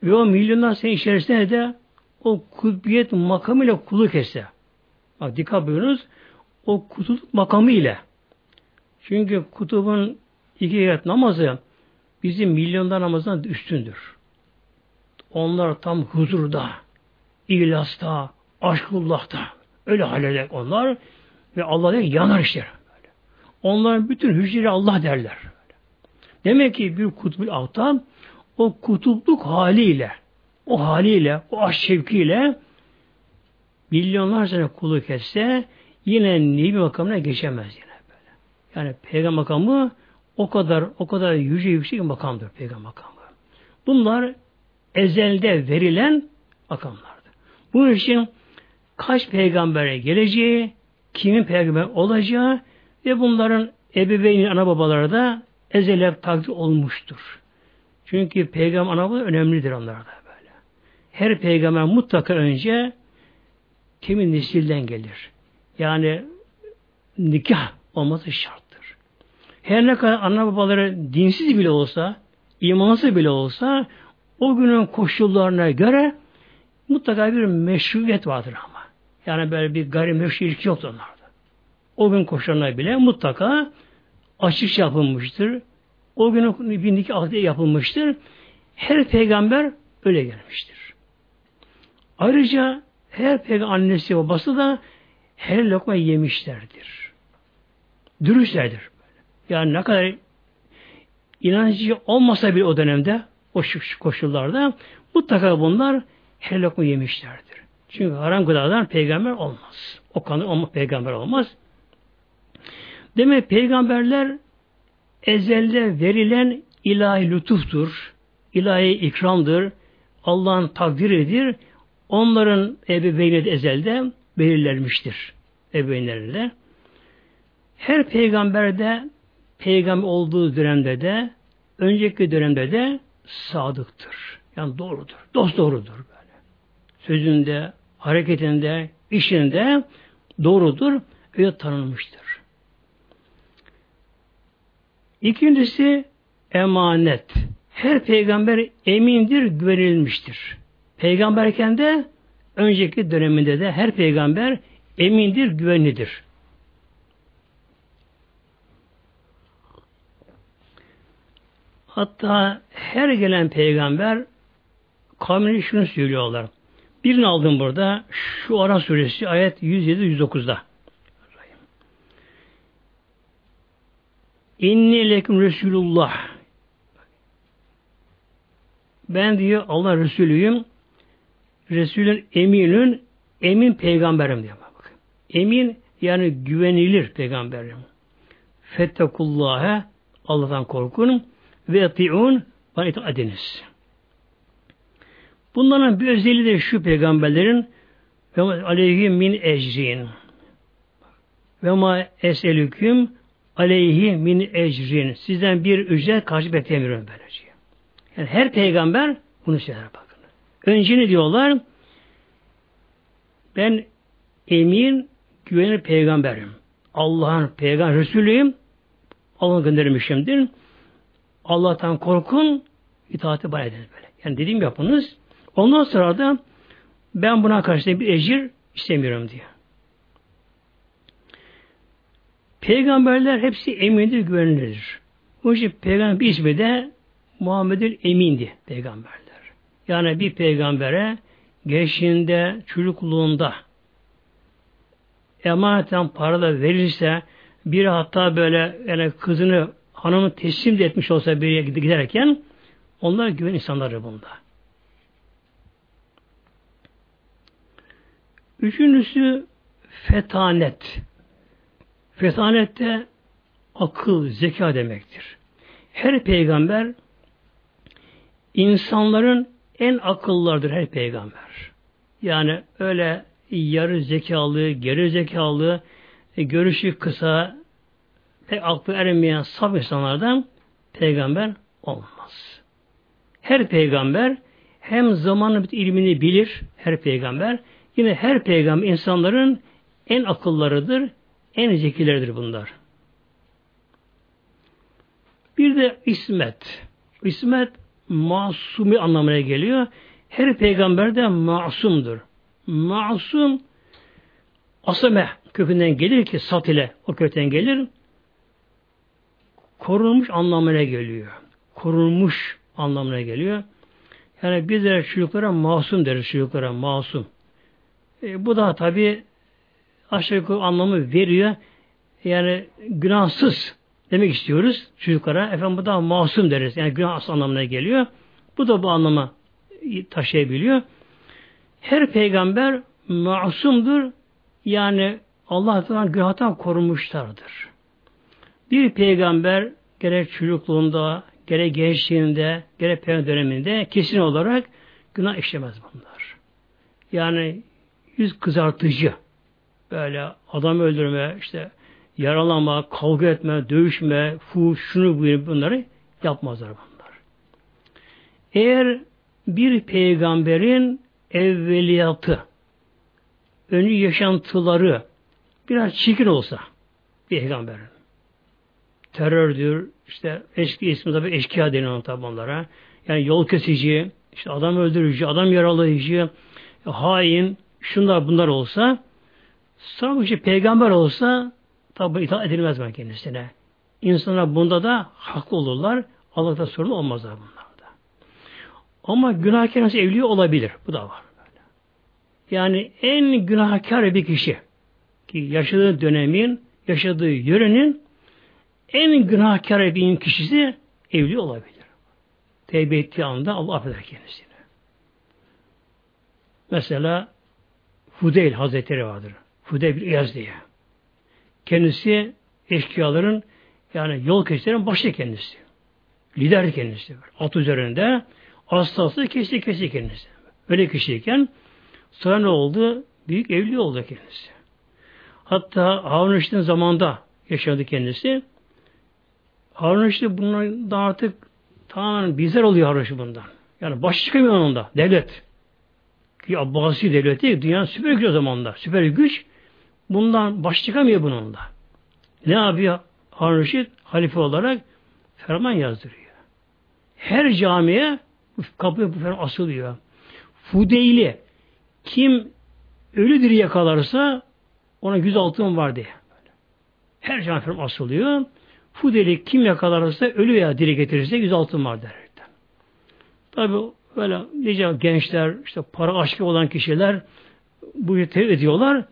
ve o milyonlar sene içerisinde de o kutbiyet makamıyla kulluk etse bak dikkat buyurunuz o kutup makamı ile çünkü kutubun iki rekat namazı bizim milyonlar namazından üstündür. Onlar tam huzurda, ilasta, aşkullah'ta. Öyle halleder onlar ve Allah'a yanar işte. Onların bütün hücreleri Allah derler. Demek ki bir kutbul altan o kutupluk haliyle, o haliyle, o aşk şevkiyle milyonlar sene kulluk etse yine nebi makamına geçemez yine. Yani peygamber makamı o kadar o kadar yüce yüksek bir makamdır peygamber makamı. Bunlar ezelde verilen makamlardır. Bunun için kaç peygambere geleceği, kimin peygamber olacağı ve bunların ebeveyni ana babaları da ezele takdir olmuştur. Çünkü peygamber ana babaları önemlidir onlarda böyle. Her peygamber mutlaka önce kimin nesilden gelir. Yani nikah olması şarttır. Her ne kadar ana babaları dinsiz bile olsa, imansız bile olsa o günün koşullarına göre mutlaka bir meşruiyet vardır ama. Yani böyle bir gayrimeşru yoktur onlarda. O gün koşullarına bile mutlaka açık yapılmıştır. O gün bir nikah akdi yapılmıştır. Her peygamber öyle gelmiştir. Ayrıca her peygamber annesi babası da her lokma yemişlerdir. Dürüstlerdir. Yani ne kadar inancı olmasa bile o dönemde o koşullarda mutlaka bunlar her lokma yemişlerdir. Çünkü haram gıdadan peygamber olmaz. O kanı olma peygamber olmaz. Demek peygamberler ezelde verilen ilahi lütuftur. ilahi ikramdır. Allah'ın takdiridir. Onların ebeveyni de ezelde belirlenmiştir. Ebeveynlerinde. Her peygamberde peygamber olduğu dönemde de önceki dönemde de sadıktır. Yani doğrudur. Dost doğrudur böyle. Sözünde, hareketinde, işinde doğrudur ve tanınmıştır. İkincisi emanet. Her peygamber emindir, güvenilmiştir. Peygamberken de önceki döneminde de her peygamber emindir, güvenlidir. Hatta her gelen peygamber kavmine şunu söylüyorlar. Birini aldım burada. Şu Ara suresi ayet 107-109'da. İnni lekum Resulullah. Ben diyor Allah Resulüyüm. Resulün eminün emin peygamberim diyor. Bak. Emin yani güvenilir peygamberim. Fettekullâhe Allah'tan korkun ve eti'un bana itaat ediniz. Bunların bir özelliği de şu peygamberlerin ve aleyhi min ecrin ve ma eselüküm aleyhi min ecrin sizden bir ücret karşı beklemiyorum böylece. Yani her peygamber bunu söyler bakın. Önce ne diyorlar? Ben emin, güvenilir peygamberim. Allah'ın peygamber Resulüyüm. Allah'ın göndermişimdir. Allah'tan korkun, itaati bana ediniz böyle. Yani dediğim yapınız. Ondan sonra da ben buna karşı bir ecir istemiyorum diyor. Peygamberler hepsi emindir, güvenilirdir. Bu için peygamber bir ismi de Muhammed'in emindi peygamberler. Yani bir peygambere gençliğinde, çocukluğunda emaneten para da verirse bir hatta böyle yani kızını hanımı teslim de etmiş olsa bir yere giderken onlar güven insanları bunda. Üçüncüsü fetanet. Fetanet de akıl, zeka demektir. Her peygamber insanların en akıllardır her peygamber. Yani öyle yarı zekalı, geri zekalı, e, görüşü kısa, pek aklı ermeyen saf insanlardan peygamber olmaz. Her peygamber hem zamanın ilmini bilir, her peygamber, yine her peygamber insanların en akıllarıdır, en zekileridir bunlar. Bir de ismet. İsmet masumi anlamına geliyor. Her peygamber de masumdur. Masum asame kökünden gelir ki sat ile o kökten gelir. Korunmuş anlamına geliyor. Korunmuş anlamına geliyor. Yani biz de çocuklara masum deriz çocuklara masum. E, bu da tabi aşağı yukarı anlamı veriyor. Yani günahsız demek istiyoruz çocuklara. Efendim bu da masum deriz. Yani günah anlamına geliyor. Bu da bu anlama taşıyabiliyor. Her peygamber masumdur. Yani Allah'tan günahtan korunmuşlardır. Bir peygamber gerek çocukluğunda, gerek gençliğinde, gerek peygamber döneminde kesin olarak günah işlemez bunlar. Yani yüz kızartıcı, böyle adam öldürme, işte yaralama, kavga etme, dövüşme, fuş, şunu bunları yapmazlar bunlar. Eğer bir peygamberin evveliyatı, önü yaşantıları biraz çirkin olsa peygamberin terördür, işte eski ismi tabi eşkıya denilen tabi onlara. Yani yol kesici, işte adam öldürücü, adam yaralayıcı, hain, şunlar bunlar olsa sadece peygamber olsa tabi itaat edilmez ben kendisine. İnsanlar bunda da haklı olurlar. Allah'ta sorun olmazlar bunlarda. Ama günahkar nasıl evliya olabilir. Bu da var. Yani en günahkar bir kişi ki yaşadığı dönemin, yaşadığı yörenin en günahkar bir kişisi evli olabilir. Tevbe ettiği anda Allah affeder kendisini. Mesela Fudeyl Hazretleri vardır. Fudeyl bir İyaz diye. Kendisi eşkıyaların yani yol keşlerin başı kendisi. Lider kendisi. At üzerinde hastası kesti kesti kendisi. Öyle kişiyken sonra ne oldu? Büyük evli oldu kendisi. Hatta Harun zamanında yaşadı kendisi. Harun Reşit bundan artık tamamen bizler oluyor Harun Reşit bundan. Yani baş çıkamıyor onun da. Devlet. Ki Abbasi devleti dünyanın süper güç o zamanda. Süper güç. Bundan baş çıkamıyor bunun da. Ne yapıyor Harun Reşit? Halife olarak ferman yazdırıyor. Her camiye kapıya bu ferman asılıyor. Fudeyli kim ölü diri yakalarsa ona yüz altın var diye. Her cami ferman asılıyor. Fudeli kim yakalarsa ölü ya diri getirirse yüz altın var der. Tabi böyle nice gençler, işte para aşkı olan kişiler bu tevhid ediyorlar.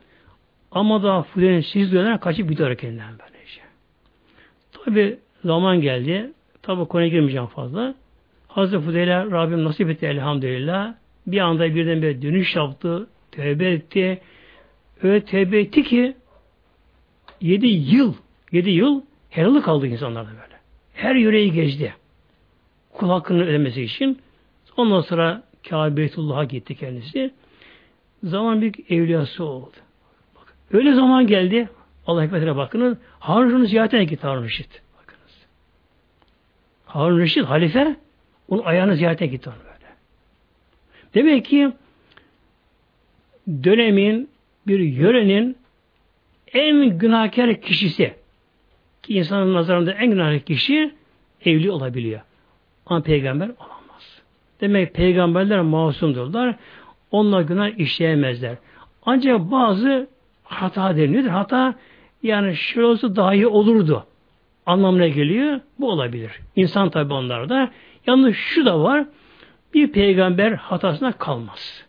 Ama da Fudel'in siz diyorlar kaçıp gidiyor kendinden böylece. Tabi zaman geldi. Tabi konuya girmeyeceğim fazla. Hazreti Fudel'e Rabbim nasip etti elhamdülillah. Bir anda birden bir dönüş yaptı. Tevbe etti. Öyle tevbe etti ki yedi yıl yedi yıl helalı kaldı insanlarda böyle. Her yüreği gezdi. Kul hakkını ödemesi için. Ondan sonra Kabe'tullah'a gitti kendisi. Zaman bir evliyası oldu. Bak, öyle zaman geldi. Allah hikmetine bakınız. Harun ziyaretine gitti Harun Reşit. Bakınız. Harun Reşit halife onun ayağını ziyarete gitti onu böyle. Demek ki dönemin bir yörenin en günahkar kişisi ki insanın nazarında en günahkar kişi evli olabiliyor. Ama peygamber olamaz. Demek peygamberler masumdurlar. Onlar günah işleyemezler. Ancak bazı hata deniyor. Hata yani şöyle olsa daha iyi olurdu. Anlamına geliyor. Bu olabilir. İnsan tabi onlarda. Yalnız şu da var. Bir peygamber hatasına kalmaz.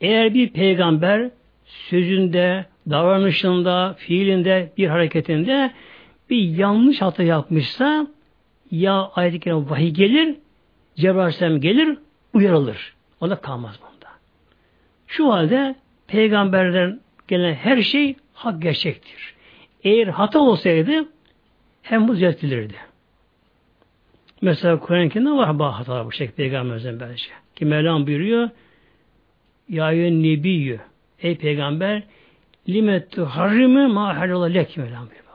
Eğer bir peygamber sözünde, davranışında, fiilinde, bir hareketinde bir yanlış hata yapmışsa ya ayet-i vahiy gelir, Cebrail gelir, uyarılır. O da kalmaz bunda. Şu halde peygamberden gelen her şey hak gerçektir. Eğer hata olsaydı hem bu düzeltilirdi. Mesela Kur'an-ı Kerim'de var bazı hatalar bu şekilde peygamberimizden bence. Ki Mevlam buyuruyor Ya nebiyyü Ey peygamber lime tuharrimu ma halala lek Mevlam buyuruyor.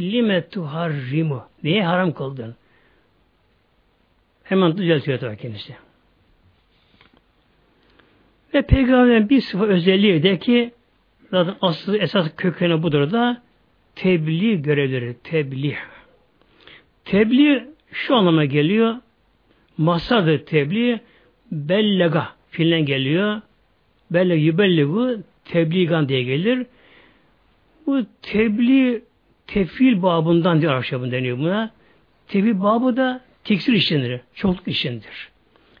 Lime tuharrimu Niye haram kıldın? Hemen düzeltiyor tabi kendisi. Ve peygamberin bir sıfat özelliği de ki zaten asıl esas kökeni budur da tebliğ görevleri, tebliğ. Tebliğ şu anlama geliyor. Masadır tebliğ bellega fiilen geliyor. Belle yübellegu tebliğan diye gelir. Bu tebliğ tefil babından diyor Arapça deniyor buna. Tefil babı da teksir işindir. Çokluk işindir.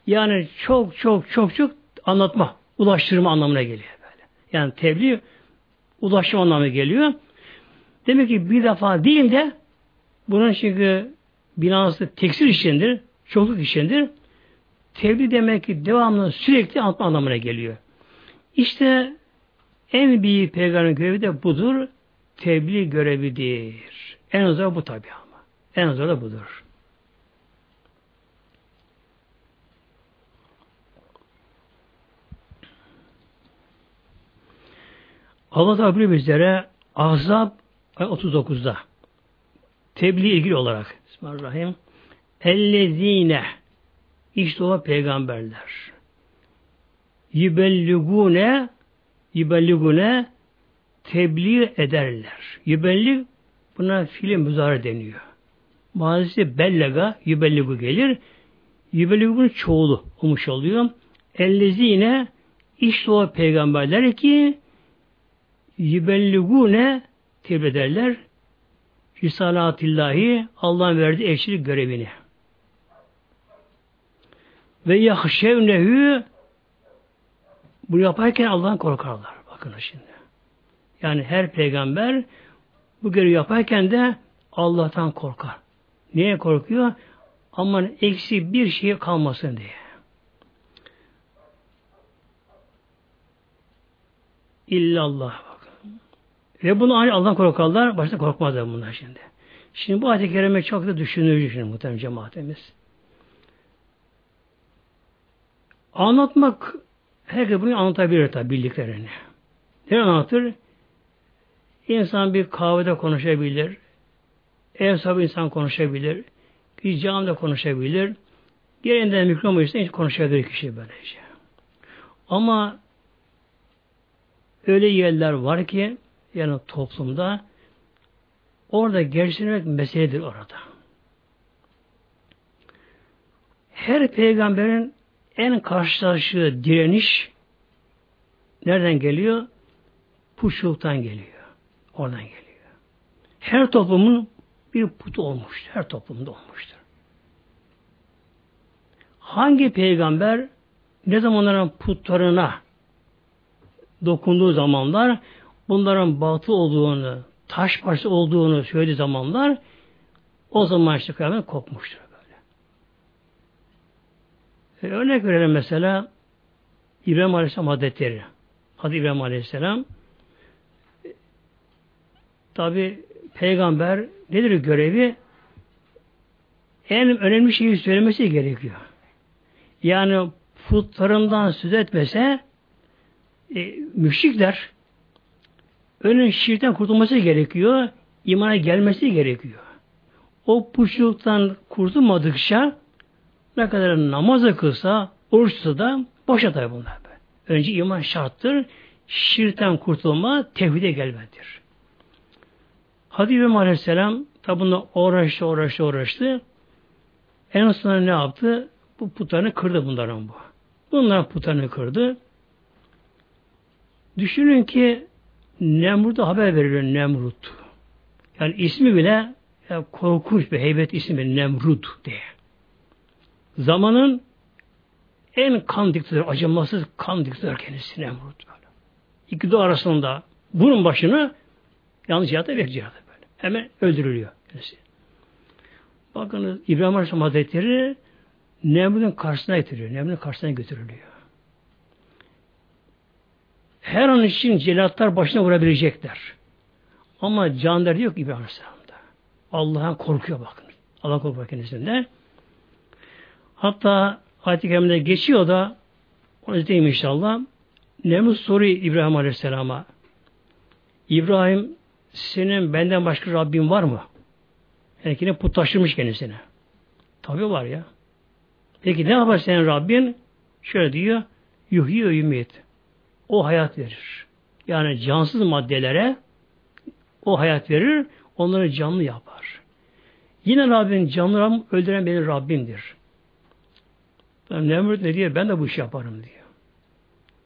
Yani çok çok çok çok anlatma, ulaştırma anlamına geliyor böyle. Yani tebliğ ulaştırma anlamına geliyor. Demek ki bir defa değil de bunun çünkü binası tekstil işindir, çokluk işindir. Tebliğ demek ki devamlı sürekli anlatma anlamına geliyor. İşte en büyük peygamberin görevi de budur. Tebliğ görevidir. En zor bu tabi ama. En zor da budur. Allah Teala bizlere Ahzab 39'da tebliğ ilgili olarak Bismillahirrahmanirrahim. Ellezine işte o peygamberler. Yübelligune yübelligune tebliğ ederler. Yübellig buna fiil müzare deniyor. Mazisi bellega yübelligu gelir. Yübelligu'nun çoğulu olmuş oluyor. Ellezine işte o peygamberler ki yübelligune tebliğ ederler. Risalatillahi Allah'ın verdiği elçilik görevini. Ve yahşevnehu bunu yaparken Allah'ın korkarlar. Bakın şimdi. Yani her peygamber bu görevi yaparken de Allah'tan korkar. Niye korkuyor? Aman eksi bir şey kalmasın diye. İllallah. Ve bunu aynı Allah'tan korkarlar, başta korkmazlar bunlar şimdi. Şimdi bu ayet-i kerime çok da düşünürücü şimdi muhtemelen cemaatimiz. Anlatmak, herkes bunu anlatabilir tabi bildiklerini. Ne anlatır? İnsan bir kahvede konuşabilir, ev sahibi insan konuşabilir, bir camda konuşabilir, yerinden mikrofon hiç konuşabilir kişi böylece. Ama öyle yerler var ki yani toplumda orada gerçeklemek meseledir orada. Her peygamberin en karşılaştığı direniş nereden geliyor? Puşluktan geliyor. Oradan geliyor. Her toplumun bir put olmuştur. Her toplumda olmuştur. Hangi peygamber ne zaman onların putlarına dokunduğu zamanlar bunların batı olduğunu, taş parçası olduğunu söylediği zamanlar o zaman işte kıyamet kopmuştur böyle. E, örnek verelim mesela İbrahim Aleyhisselam Hazretleri. Hadi İbrahim Aleyhisselam tabi peygamber nedir görevi? En önemli şeyi söylemesi gerekiyor. Yani putlarından söz etmese e, müşrikler önün şirkten kurtulması gerekiyor. imana gelmesi gerekiyor. O puşluktan kurtulmadıkça ne kadar namaz kılsa, oruç da boşa tabi bunlar. Önce iman şarttır. Şirkten kurtulma tevhide gelmedir. Hadi İbrahim Aleyhisselam tabi bununla uğraştı, uğraştı, uğraştı. En sonunda ne yaptı? Bu putlarını kırdı bunların bu. Bunlar putlarını kırdı. Düşünün ki Nemrut'a haber veriliyor Nemrut. Yani ismi bile ya korkunç bir heybet ismi Nemrut diye. Zamanın en kan diktatörü, acımasız kan diktatörü kendisi Nemrut. Böyle. İki arasında bunun başını yanlış cihata böyle. Hemen öldürülüyor kendisi. Bakın İbrahim Aleyhisselam Hazretleri Nemrut'un karşısına getiriyor. Nemrut'un karşısına götürülüyor. Her an için celatlar başına vurabilecekler. Ama can derdi yok İbrahim Aleyhisselam'da. Allah'ın korkuyor bakın. Allah korkuyor kendisinde. Hatta ayet-i kerimde geçiyor da onu izleyeyim inşallah. Nemrut soruyor İbrahim Aleyhisselam'a. İbrahim senin benden başka Rabbin var mı? Yine putlaştırmış kendisine. Tabi var ya. Peki ne yapar senin Rabbin? Şöyle diyor. Yuhyi ve. O hayat verir. Yani cansız maddelere o hayat verir. Onları canlı yapar. Yine Rabbin canlı öldüren benim Rabbimdir. Nemrut ne diyor? Ben de bu işi yaparım diyor.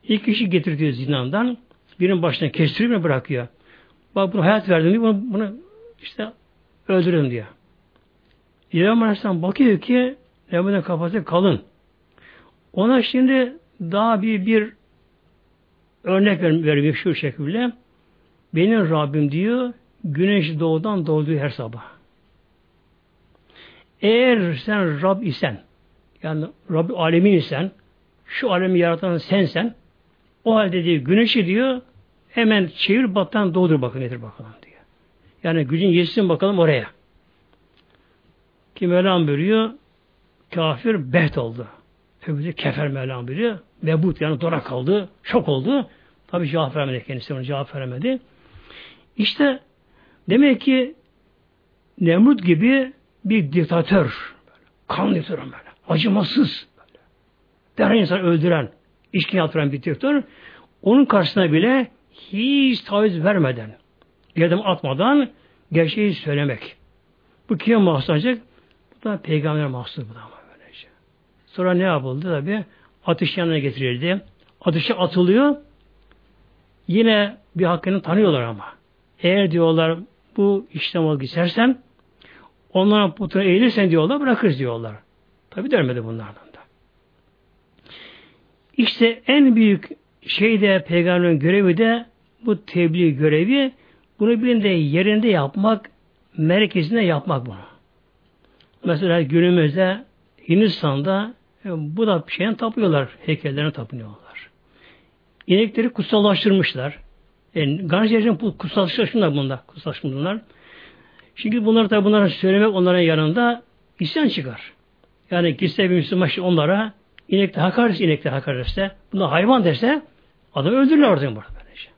İlk kişi getiriyor zindandan. Birinin başına kestiriyor bırakıyor. Bak bunu hayat verdim diyor. Bunu, bunu işte öldürün diyor. İbrahim Aleyhisselam bakıyor ki Nemrut'un kafası kalın. Ona şimdi daha bir bir örnek veriyor şu şekilde. Benim Rabbim diyor güneş doğudan doğduğu her sabah. Eğer sen Rab isen yani Rabbi alemin isen şu alemi yaratan sensen o halde diyor güneşi diyor hemen çevir battan doğdur bakın nedir bakalım diyor. Yani gücün yetsin bakalım oraya. Ki Mevlam buyuruyor kafir beht oldu. Öbürü kefer Mevlam buyuruyor. Mebut yani dora kaldı. Şok oldu. Tabi cevap vermedi kendisi onu cevap veremedi. İşte demek ki Nemrut gibi bir diktatör, kan diktatör böyle, acımasız, böyle, derhal insan öldüren, işkin yaptıran bir diktatör, onun karşısına bile hiç taviz vermeden, yerden atmadan gerçeği söylemek. Bu kime mahsus? Bu da peygamber mahsus bu da böylece. Sonra ne yapıldı tabi? Ateş yanına getirildi. Ateşe atılıyor. Yine bir hakkını tanıyorlar ama. Eğer diyorlar bu işlem olmak istersen onlara putuna eğilirsen diyorlar bırakırız diyorlar. Tabi dönmedi bunlardan da. İşte en büyük şey de peygamberin görevi de bu tebliğ görevi bunu birinde yerinde yapmak, merkezinde yapmak bunu. Mesela günümüzde Hindistan'da e, bu da bir şeyden tapıyorlar, heykellerine tapınıyorlar. İnekleri kutsallaştırmışlar. Yani Ganjeri'nin kutsallaştırmışlar bunlar. Kutsallaştırmışlar bunlar. Şimdi bunları tabi bunlara söylemek onların yanında isyan çıkar. Yani gitse bir Müslüman onlara inekte hakaret inekte hakaret etse, hayvan derse adamı öldürürler orada burada böylece.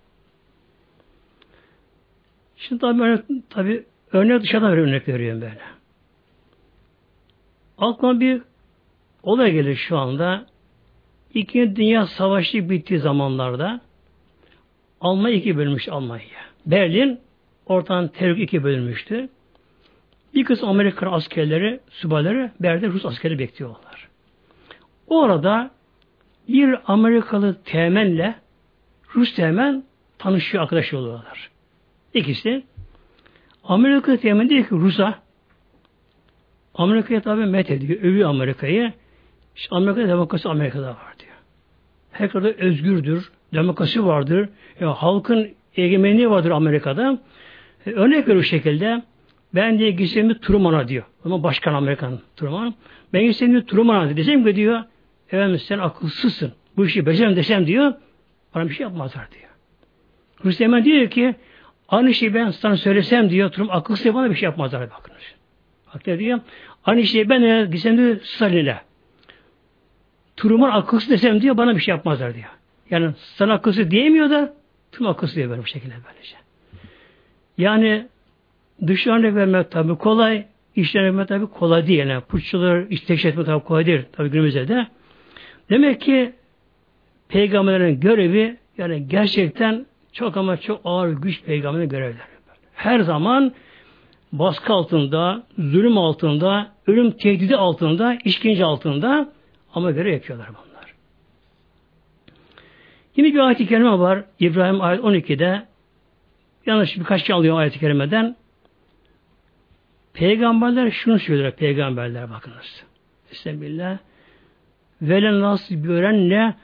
Şimdi tabi örnek, tabi örnek dışarıdan bir örnek veriyorum böyle. Aklıma bir olay gelir şu anda. İkinci Dünya Savaşı bittiği zamanlarda Almanya iki bölmüş Almanya. Berlin ortadan terör iki bölünmüştü. Bir kısım Amerikan askerleri, subayları Berlin'de Rus askeri bekliyorlar. O arada bir Amerikalı teğmenle Rus teğmen tanışıyor, arkadaş oluyorlar. İkisi Amerika temin diyor ki Rus'a Amerika'ya tabi met ediyor. Övüyor Amerika'yı. İşte Amerika'da demokrasi Amerika'da var diyor. Herkese özgürdür. Demokrasi vardır. Ya, halkın egemenliği vardır Amerika'da. E, örnek veriyor şekilde ben diye gitsem Truman'a diyor. Ama başkan Amerikan Truman. Ben gitsem Truman'a diyeceğim ki diyor efendim sen akılsızsın. Bu işi becerem desem diyor bana bir şey yapmazlar diyor. Hristiyan diyor ki aynı şeyi ben sana söylesem diyor Truman akılsız bana bir şey yapmazlar bakınız. Bak ne diyor? Aynı şeyi ben gitsem diyor Stalin'e. Truman akılsız desem diyor bana bir şey yapmazlar diyor. Yani sana akılsız diyemiyor da tüm akılsız diyor böyle bu şekilde böylece. Yani dışarıda vermek tabi kolay, işlerine vermek tabi kolay değil. Yani puççular istek etmek tabi kolay değil tabi günümüzde de. Demek ki peygamberlerin görevi yani gerçekten çok ama çok ağır güç peygamberin görevleri. Her zaman baskı altında, zulüm altında, ölüm tehdidi altında, işkence altında ama görev yapıyorlar bunlar. Yine bir ayet-i kerime var. İbrahim ayet 12'de yanlış birkaç şey alıyor ayet-i kerimeden. Peygamberler şunu söylüyor peygamberler bakınız. Bismillah. Velen nasıl görenle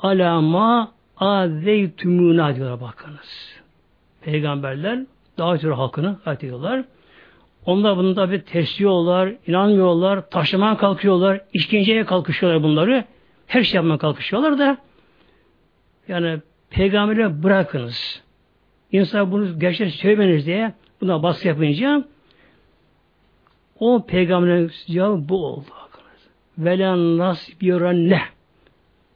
alama azeytümuna diyorlar bakınız. Peygamberler davet ediyor halkını davet ediyorlar. Onlar bunu tabi tersliyorlar, inanmıyorlar, taşlamaya kalkıyorlar, işkenceye kalkışıyorlar bunları. Her şey yapmaya kalkışıyorlar da yani peygambere bırakınız. İnsan bunu gerçekten söylemeniz diye buna baskı yapınca o peygamberin cevabı bu oldu. Vela nasbiranne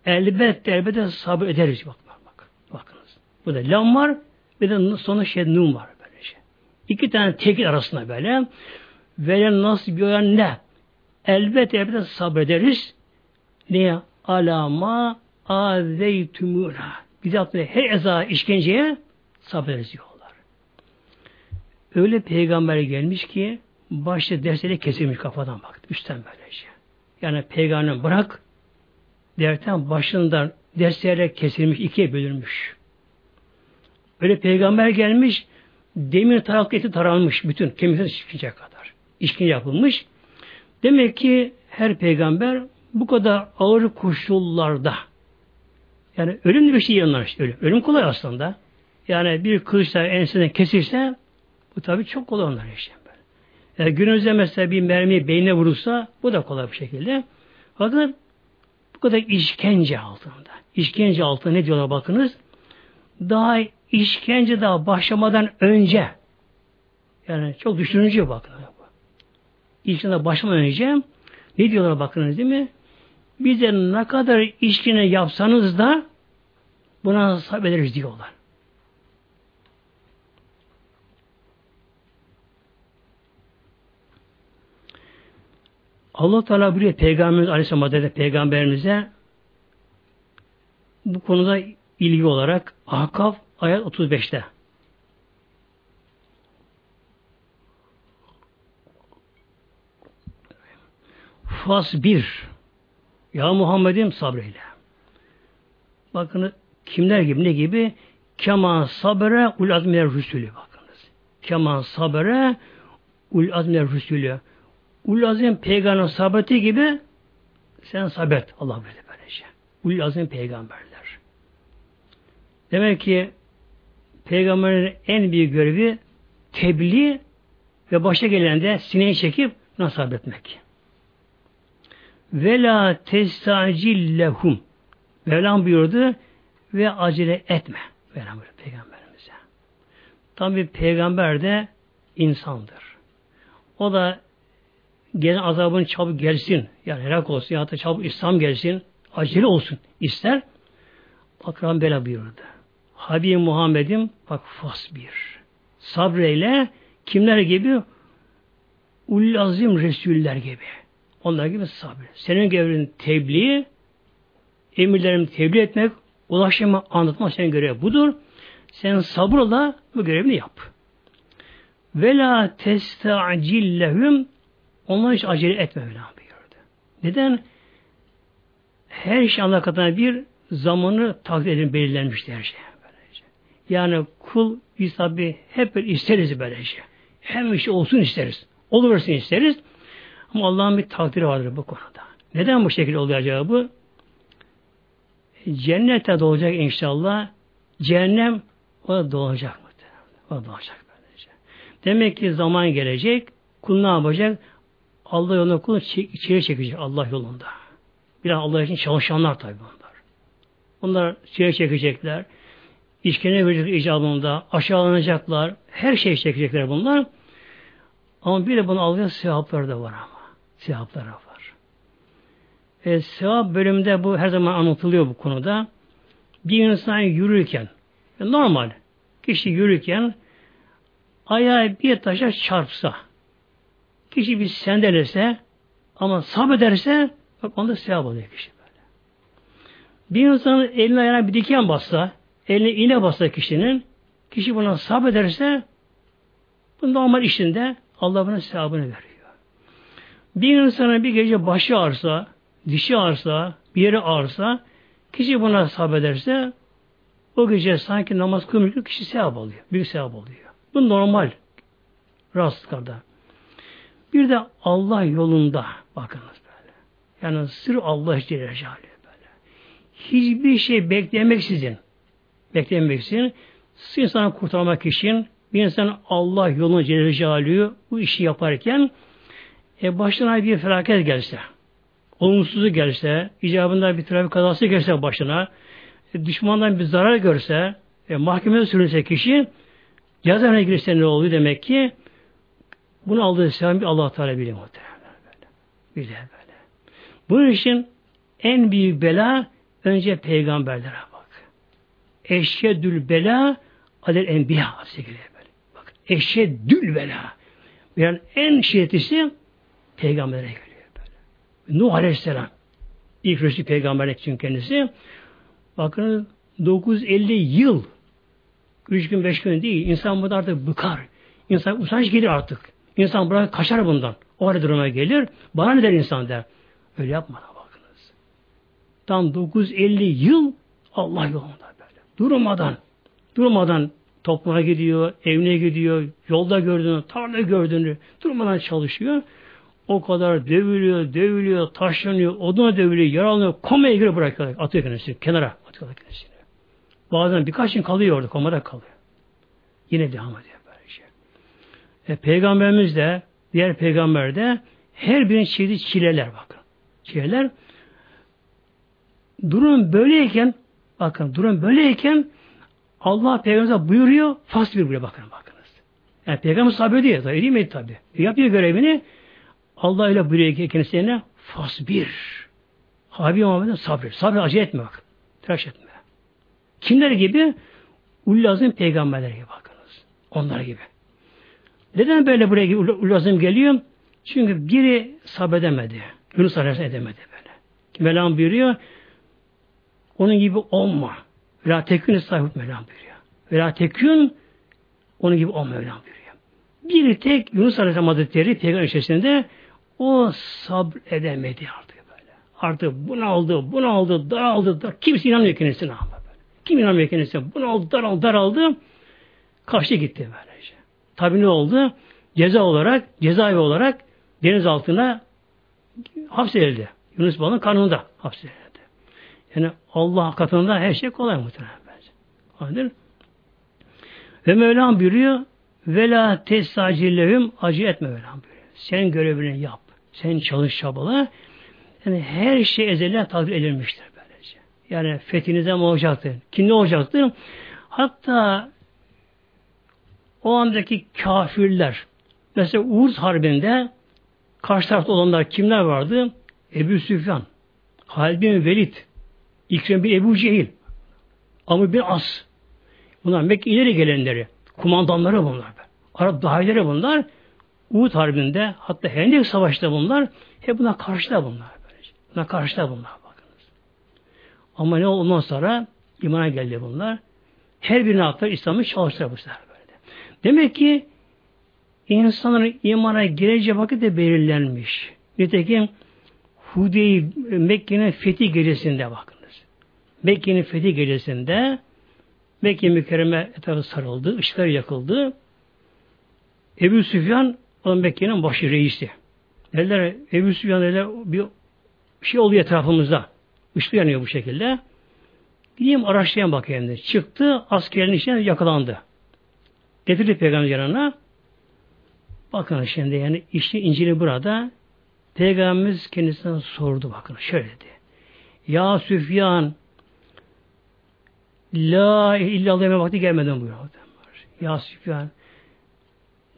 elbette elbette sabır ederiz. Bak, bak, bak. Bakınız. Bu da lam var bir de sonra şey nun var. İki tane tekil arasında böyle. Velen nasıl gören ne? Elbette elbette sabrederiz. Niye? Alama azeytümüna. Bize attığı her eza işkenceye sabrederiz diyorlar. Öyle peygamber gelmiş ki başta dersleri kesilmiş kafadan baktı. Üstten böylece. Yani peygamber bırak derten başından derslerle kesilmiş, ikiye bölünmüş. Öyle peygamber gelmiş, demir tarak eti taranmış bütün kemikten çıkacak kadar. İşkin yapılmış. Demek ki her peygamber bu kadar ağır koşullarda yani ölüm bir şey yanlar işte ölüm. Ölüm kolay aslında. Yani bir kılıçla ensesinden kesilse bu tabi çok kolay onlar işte. Yani günümüzde mesela bir mermi beynine vurursa bu da kolay bir şekilde. Bu kadar işkence altında. İşkence altında ne diyorlar bakınız. Daha işkence daha başlamadan önce yani çok düşününce bakın. İşkence başlamadan önce ne diyorlar bakınız değil mi? Bize ne kadar işkence yapsanız da buna sabrederiz diyorlar. Allah Teala buyuruyor Peygamberimiz Aleyhisselam Hazretleri Peygamberimize bu konuda ilgi olarak Ahkaf ayet 35'te. Fas bir. Ya Muhammed'im sabreyle. Bakın kimler gibi ne gibi? Kema sabere ul azmiler rüsülü bakınız. Kema sabere ul azmiler rüsülü. Ul azim peygamber sabreti gibi sen sabret. Allah böyle böylece. Ul azim peygamberler. Demek ki peygamberin en büyük görevi tebliğ ve başa gelen de sineği çekip nasip etmek. Vela testacillehum Mevlam buyurdu ve acele etme. Mevlam buyurdu peygamberimize. Tam bir peygamber de insandır. O da gelen azabın çabuk gelsin. Yani helak olsun ya da çabuk İslam gelsin. Acele olsun ister. Akram Bela buyurdu. Habib Muhammed'im bak fasbir. Sabreyle kimler gibi? Ul azim Resuller gibi. Onlar gibi sabır. Senin görevin tebliğ, emirlerimi tebliğ etmek, ulaşımı anlatmak senin görevi budur. Sen sabırla bu görevini yap. Ve la testacillehum onlar hiç acele etme Mevlam buyurdu. Neden? Her şey Allah katına bir zamanı takdir edin belirlenmişti her şey. Yani kul biz tabi hep isteriz böylece. Hem işi olsun isteriz. Oluversin isteriz. Ama Allah'ın bir takdiri vardır bu konuda. Neden bu şekilde oluyor acaba bu? Cennete doğacak inşallah. Cehennem o da doğacak mı? O da doğacak böylece. Demek ki zaman gelecek. Kul ne yapacak? Allah yolunda kulu içeri çekecek Allah yolunda. Biraz Allah için çalışanlar tabi bunlar. Bunlar içeri çekecekler. İşkene verecek icabında, aşağılanacaklar. Her şey çekecekler bunlar. Ama bir de bunu alacak sevapları da var ama. Sevapları var. E, sevap bölümünde bu her zaman anlatılıyor bu konuda. Bir insan yürürken, normal, kişi yürürken ayağı bir taşa çarpsa, kişi bir sendelese ama sabrederse bak onda sevap oluyor kişi böyle. Bir insanın eline ayağına bir diken bassa, eline iğne bassa kişinin, kişi buna sabrederse bu normal işinde Allah buna sevabını veriyor. Bir insana bir gece başı ağrısa, dişi ağrısa, bir yeri ağrısa, kişi buna sabrederse o gece sanki namaz kılmıyor kişi sevap alıyor. Büyük sevap oluyor. Bu normal rahatsızlıklarda. Bir de Allah yolunda bakınız böyle. Yani sır Allah için böyle. Hiçbir şey beklemeksizin beklemeksizin sırf insanı kurtarmak için bir insan Allah yolunu Celle bu işi yaparken e, başına bir felaket gelse, olumsuzu gelse, icabında bir trafik kazası gelse başına, e, düşmandan bir zarar görse, e, mahkemeye sürülse kişi, cezaevine girse ne oluyor demek ki? Bunu aldığı sevabı bir Allah Teala bilir muhtemelen böyle. Bilir böyle. Bunun için en büyük bela önce peygamberlere bak. Eşhedül bela adel enbiya geliyor böyle. Bak eşhedül bela. Yani en şiddetlisi peygamberlere geliyor böyle. Nuh Aleyhisselam ilk Resul peygamber için kendisi bakın 950 yıl 3 gün 5 gün değil. İnsan burada artık bıkar. İnsan usanç gelir artık. İnsan bırak kaçar bundan. O hale duruma gelir. Bana ne der insan der. Öyle yapma bakınız. Tam 950 yıl Allah yolunda böyle. Durmadan. Durmadan topluma gidiyor, evine gidiyor, yolda gördüğünü, tarla gördüğünü durmadan çalışıyor. O kadar dövülüyor, dövülüyor, taşlanıyor, oduna dövülüyor, yaralanıyor, komaya göre bırakıyor, atıyor kendisini, kenara atıyor kendisini. Bazen birkaç gün kalıyor orada, komada kalıyor. Yine devam ediyor. E, peygamberimiz de, diğer peygamber de her birinin çektiği çileler bakın. Çileler durum böyleyken bakın durum böyleyken Allah peygamberimize buyuruyor fasbir bile bakın bakınız. Yani peygamber sabrediyor. Tabi değil mi tabi? Yapıyor görevini Allah ile buyuruyor ki kendisine fasbir. Habib Muhammed'e sabır. Sabır acı etme bak. Tıraş etme. Kimler gibi? Ullazım peygamberler gibi bakınız. Onlar gibi. Neden böyle buraya ullazım geliyor? Çünkü biri sabredemedi. Yunus Aleyhisselam edemedi böyle. Mevlam buyuruyor onun gibi olma. Vela tekün sahip Mevlam buyuruyor. Vela tekün onun gibi olma Mevlam buyuruyor. Bir tek Yunus Aleyhisselam Hazretleri peygamber içerisinde o sabr edemedi artık böyle. Artık bunu aldı, bunu aldı, daraldı, dar. Kimse inanmıyor kendisine ama böyle. Kim inanmıyor kendisine? Bunu aldı, daraldı, daraldı. Kaçtı gitti böylece. Tabi ne oldu? Ceza olarak, cezaevi olarak deniz altına hapsedildi. Yunus balığın kanında hapsedildi. Yani Allah katında her şey kolay muhtemelen. Anladın? Ve Mevlam buyuruyor ve la tesacillehum acı etme Mevlam buyuruyor. Sen görevini yap. Sen çalış çabala. Yani her şey ezelden takdir edilmiştir böylece. Yani fethinize mi olacaktı? Kim ne olacaktı? Hatta o andaki kafirler mesela Uğuz Harbi'nde karşı tarafta olanlar kimler vardı? Ebu Süfyan, Halid bin Velid, İkrim bin Ebu Cehil, Amr bin As. Bunlar Mekke ileri gelenleri, kumandanları bunlar. Arap dahileri bunlar. Uhud Harbi'nde hatta Hendek Savaşı'da bunlar hep buna karşıda bunlar. Böylece. Buna karşıda bunlar bakınız. Ama ne ondan sonra imana geldi bunlar. Her birine hatta İslam'ı çalıştılar. Demek ki insanların imana gireceği vakit de belirlenmiş. Nitekim Hudeyi Mekke'nin fethi gecesinde bakınız. Mekke'nin fethi gecesinde Mekke mükerreme etrafı sarıldı, ışıklar yakıldı. Ebu Süfyan o Mekke'nin başı reisi. Dediler Ebu Süfyan dediler bir şey oluyor etrafımızda. Işlı yanıyor bu şekilde. Gideyim araştırayım bakayım dedi. Çıktı askerin içine yakalandı. Getirdi peygamber yanına. Bakın şimdi yani işin incili burada. Peygamberimiz kendisine sordu bakın şöyle dedi. Ya Süfyan La illallah deme vakti gelmeden buyuruyor. Ya Süfyan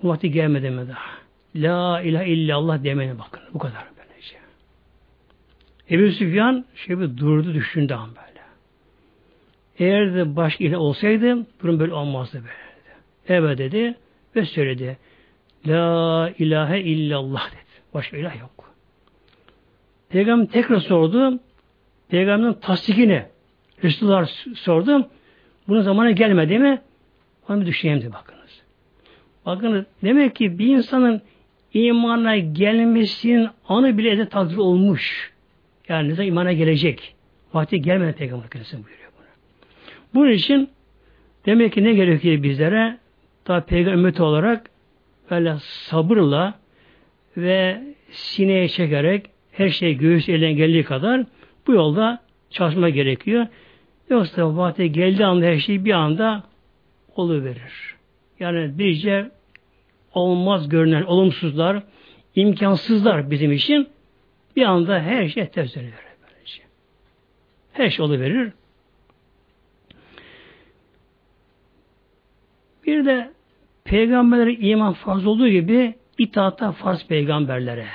bu vakti gelmeden mi daha? La ilahe illallah demene bakın. Bu kadar böylece. Ebu Süfyan şey bir durdu düşündü an böyle. Eğer de başka ilah olsaydı durum böyle olmazdı böyle. Evet dedi ve söyledi. La ilahe illallah dedi. Başka ilah yok. Peygamber tekrar sordu. Peygamberin tasdikini Resulullah sordu. Bunun zamanı gelmedi mi? Onu bir düşüneyim de bakınız. Bakınız demek ki bir insanın imana gelmesinin anı bile de takdir olmuş. Yani ne zaman imana gelecek. Vakti gelmeden Peygamber kendisi buyuruyor bunu. Bunun için demek ki ne gerekiyor bizlere? Daha peygamber ümmeti olarak böyle sabırla ve sineye çekerek her şey göğüs elden geldiği kadar bu yolda çalışma gerekiyor. Yoksa vakti geldiği anda her şey bir anda oluverir. Yani bizce olmaz görünen olumsuzlar, imkansızlar bizim için bir anda her şey ters. Böylece. Her şey oluverir. Bir de peygamberlere iman farz olduğu gibi itaatta farz peygamberlere.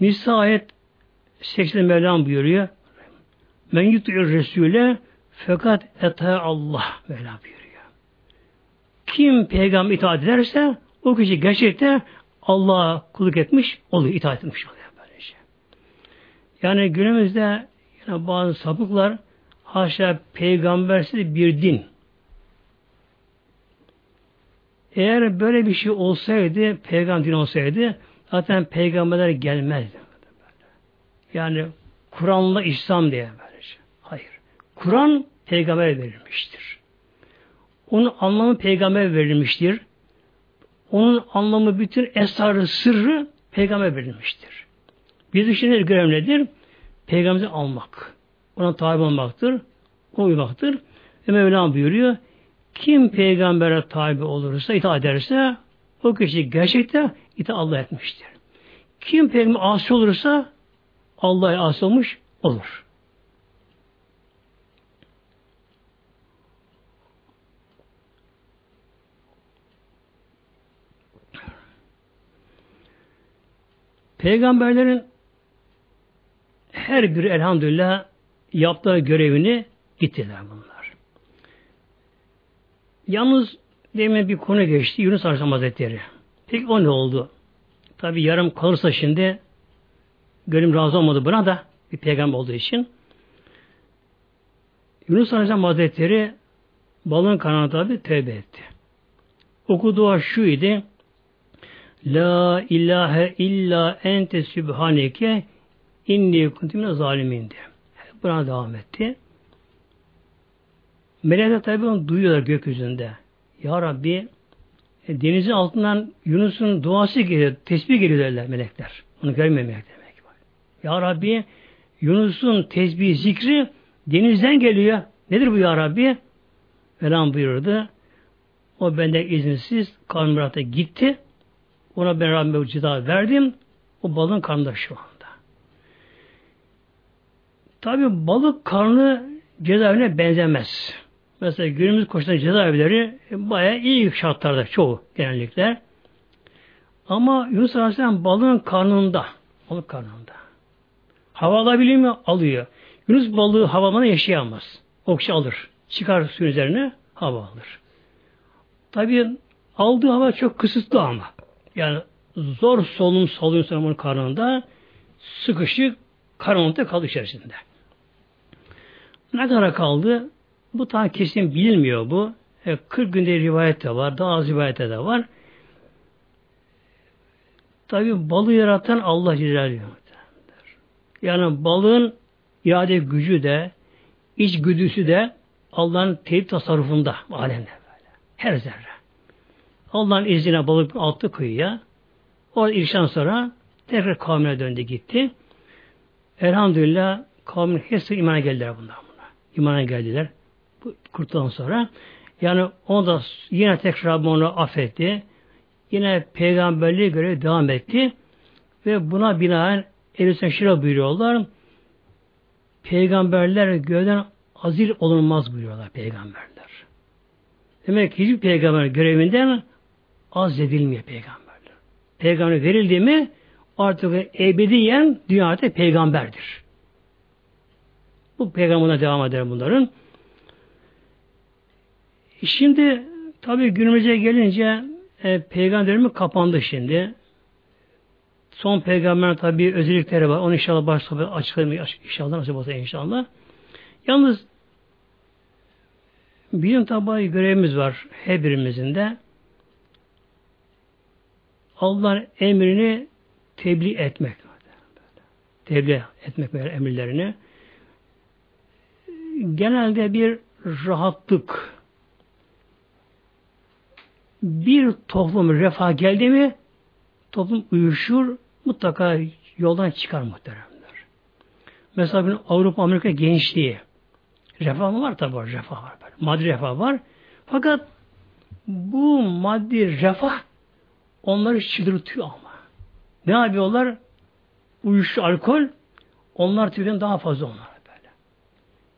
Nisa ayet 80 Mevlam buyuruyor. Men yut'ir Resul'e fakat eta Allah Mevla buyuruyor. Kim peygamber itaat ederse o kişi gerçekten Allah'a kulluk etmiş oluyor, itaat etmiş oluyor böylece. Yani günümüzde yani bazı sapıklar haşa peygambersiz bir din. Eğer böyle bir şey olsaydı, peygamber olsaydı zaten peygamberler gelmezdi. Yani Kur'an'la İslam diye böylece. Hayır. Kur'an peygamber verilmiştir. Onun anlamı peygamber verilmiştir. Onun anlamı bütün esrarı, sırrı peygamber verilmiştir. Biz için görev nedir? Peygamberi almak. Ona tabi olmaktır. Ona uymaktır. Ve Mevlam buyuruyor. Kim peygambere tabi olursa, itaat ederse o kişi gerçekten itaat Allah etmiştir. Kim peygamber asi olursa Allah'a asi olmuş olur. Peygamberlerin her biri elhamdülillah yaptığı görevini gittiler bunlar. Yalnız demin bir konu geçti. Yunus Aleyhisselam Hazretleri. Peki o ne oldu? Tabi yarım kalırsa şimdi gönlüm razı olmadı buna da bir peygamber olduğu için. Yunus Aleyhisselam Hazretleri balın kanına tabi tevbe etti. Okuduğu şu idi. La ilahe illa ente sübhaneke inni kuntumine zalimindi. Buna devam etti. Melekler tabi onu duyuyorlar gökyüzünde. Ya Rabbi e, denizin altından Yunus'un duası geliyor, tesbih geliyor derler melekler. Onu görmemek demek. Ya Rabbi Yunus'un tesbih zikri denizden geliyor. Nedir bu Ya Rabbi? Velan buyurdu. O benden izinsiz Karnırat'a gitti. Ona ben Rabbime cida verdim. O balın karnında şu anda. Tabi balık karnı cezaevine benzemez. Mesela günümüz koşulan cezaevleri e, bayağı iyi şartlarda çoğu genellikle. Ama Yunus Aleyhisselam balığın karnında. Balık karnında. Hava alabiliyor mu? Alıyor. Yunus balığı havamana yaşayamaz. Okşa alır. Çıkar suyun üzerine hava alır. Tabi aldığı hava çok kısıtlı ama. Yani zor solunum soluyor onun karnında sıkışık karanlıkta kaldı içerisinde. Ne kadar kaldı? Bu tam kesin bilinmiyor bu. E, 40 günde rivayet de var. Daha az rivayet de var. Tabi balığı yaratan Allah Celle Yani balığın irade gücü de iç güdüsü de Allah'ın teyip tasarrufunda alemde böyle. Her zerre. Allah'ın izniyle balık attı kıyıya. O ilişkiden sonra tekrar kavmine döndü gitti. Elhamdülillah kavmin hepsi imana geldiler bunlar. bunlar. İmana geldiler. Kurtulan sonra. Yani onu da yine tekrar onu affetti. Yine peygamberliğe göre devam etti. Ve buna binaen Elisa'nın şira buyuruyorlar. Peygamberler göğden azil olunmaz buyuruyorlar peygamberler. Demek ki hiçbir peygamber görevinden az edilmiyor peygamberler. Peygamber verildi mi artık ebediyen dünyada peygamberdir. Bu peygamberine devam eder bunların. Şimdi tabi günümüze gelince e, peygamberimiz kapandı şimdi. Son peygamberin tabi özellikleri var. Onu inşallah başta açıklayayım inşallah nasip olsa inşallah. Yalnız bizim tabi görevimiz var her birimizin de. Allah'ın emrini tebliğ etmek. Tebliğ etmek böyle emirlerini. Genelde bir rahatlık, bir toplum refah geldi mi toplum uyuşur, mutlaka yoldan çıkar muhteremler. Mesela bir Avrupa Amerika gençliği refah mı var tabi var, refah var. Böyle. Maddi refah var. Fakat bu maddi refah onları çıldırtıyor ama. Ne yapıyorlar? Uyuşu alkol onlar tüketen daha fazla onlar böyle.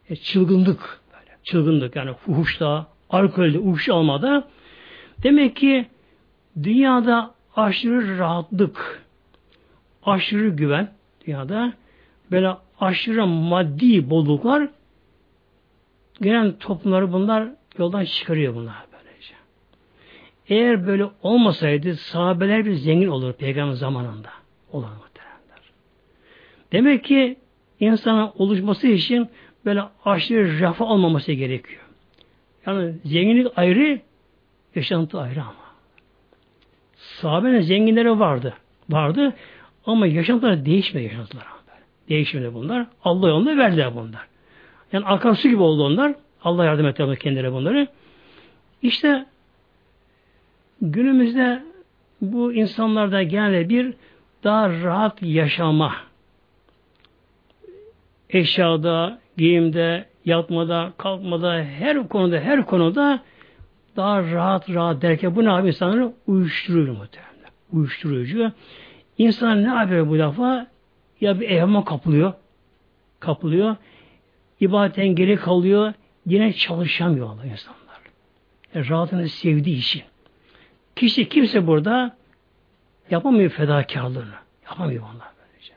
E, çılgınlık böyle. Çılgınlık yani fuhuşta, alkolde, uyuşu almada demek ki dünyada aşırı rahatlık, aşırı güven dünyada böyle aşırı maddi bolluklar gelen toplumları bunlar yoldan çıkarıyor bunlar böylece. Eğer böyle olmasaydı sahabeler bir zengin olur peygamber zamanında. Olur muhteremler. Demek ki insanın oluşması için böyle aşırı rafa olmaması gerekiyor. Yani zenginlik ayrı, yaşantı ayrı ama. Sahabenin zenginleri vardı. Vardı ama yaşantılar değişmedi yaşantılar. Değişmedi bunlar. Allah yolunda verdiler bunlar. Yani akarsu gibi oldu onlar. Allah yardım etti kendileri bunları. İşte günümüzde bu insanlarda genelde bir daha rahat yaşama eşyada, giyimde, yatmada, kalkmada, her konuda, her konuda daha rahat rahat derken bu ne yapıyor insanları? Uyuşturuyor muhtemelen. Uyuşturucu. İnsan ne yapıyor bu defa? Ya bir evhama kapılıyor. Kapılıyor. İbadetten geri kalıyor. Yine çalışamıyorlar insanlar. Yani rahatını sevdiği için. Kişi kimse burada yapamıyor fedakarlığını. Yapamıyor onlar böylece.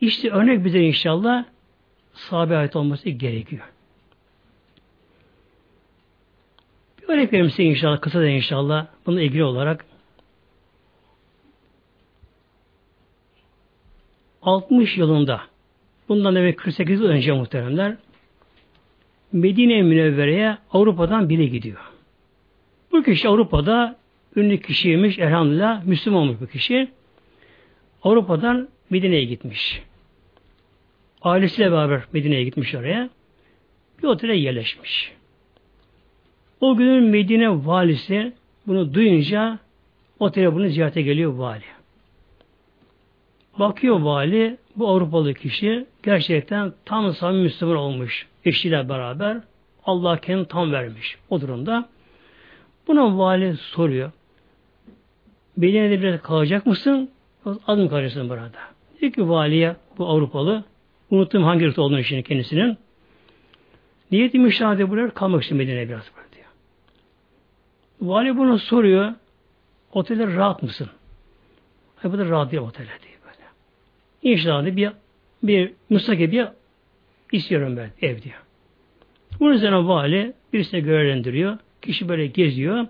İşte örnek bize inşallah sahabe ait olması gerekiyor. Bir örnek vereyim size inşallah, kısa da inşallah bununla ilgili olarak. 60 yılında bundan demek 48 yıl önce muhteremler Medine Münevvere'ye Avrupa'dan biri gidiyor. Bu kişi Avrupa'da ünlü kişiymiş elhamdülillah Müslüman olmuş bu kişi. Avrupa'dan Medine'ye gitmiş. Ailesiyle beraber Medine'ye gitmiş oraya. Bir otele yerleşmiş. O günün Medine valisi bunu duyunca otele bunu ziyarete geliyor vali. Bakıyor vali bu Avrupalı kişi gerçekten tam samimi Müslüman olmuş eşiyle beraber Allah kendini tam vermiş o durumda. Buna vali soruyor. Medine'de biraz kalacak mısın? Adım kalacaksın burada. Diyor ki valiye bu Avrupalı unuttum hangi ırkta olduğunu şimdi kendisinin. Niyeti müşahede buraya kalmak için Medine'ye biraz böyle. Vali bunu soruyor. Otelde rahat mısın? Ay bu da rahat değil otelde diyor böyle. İnşallah bir bir müstakil istiyorum ben ev diyor. Bunun üzerine vali birisine görevlendiriyor. Kişi böyle geziyor.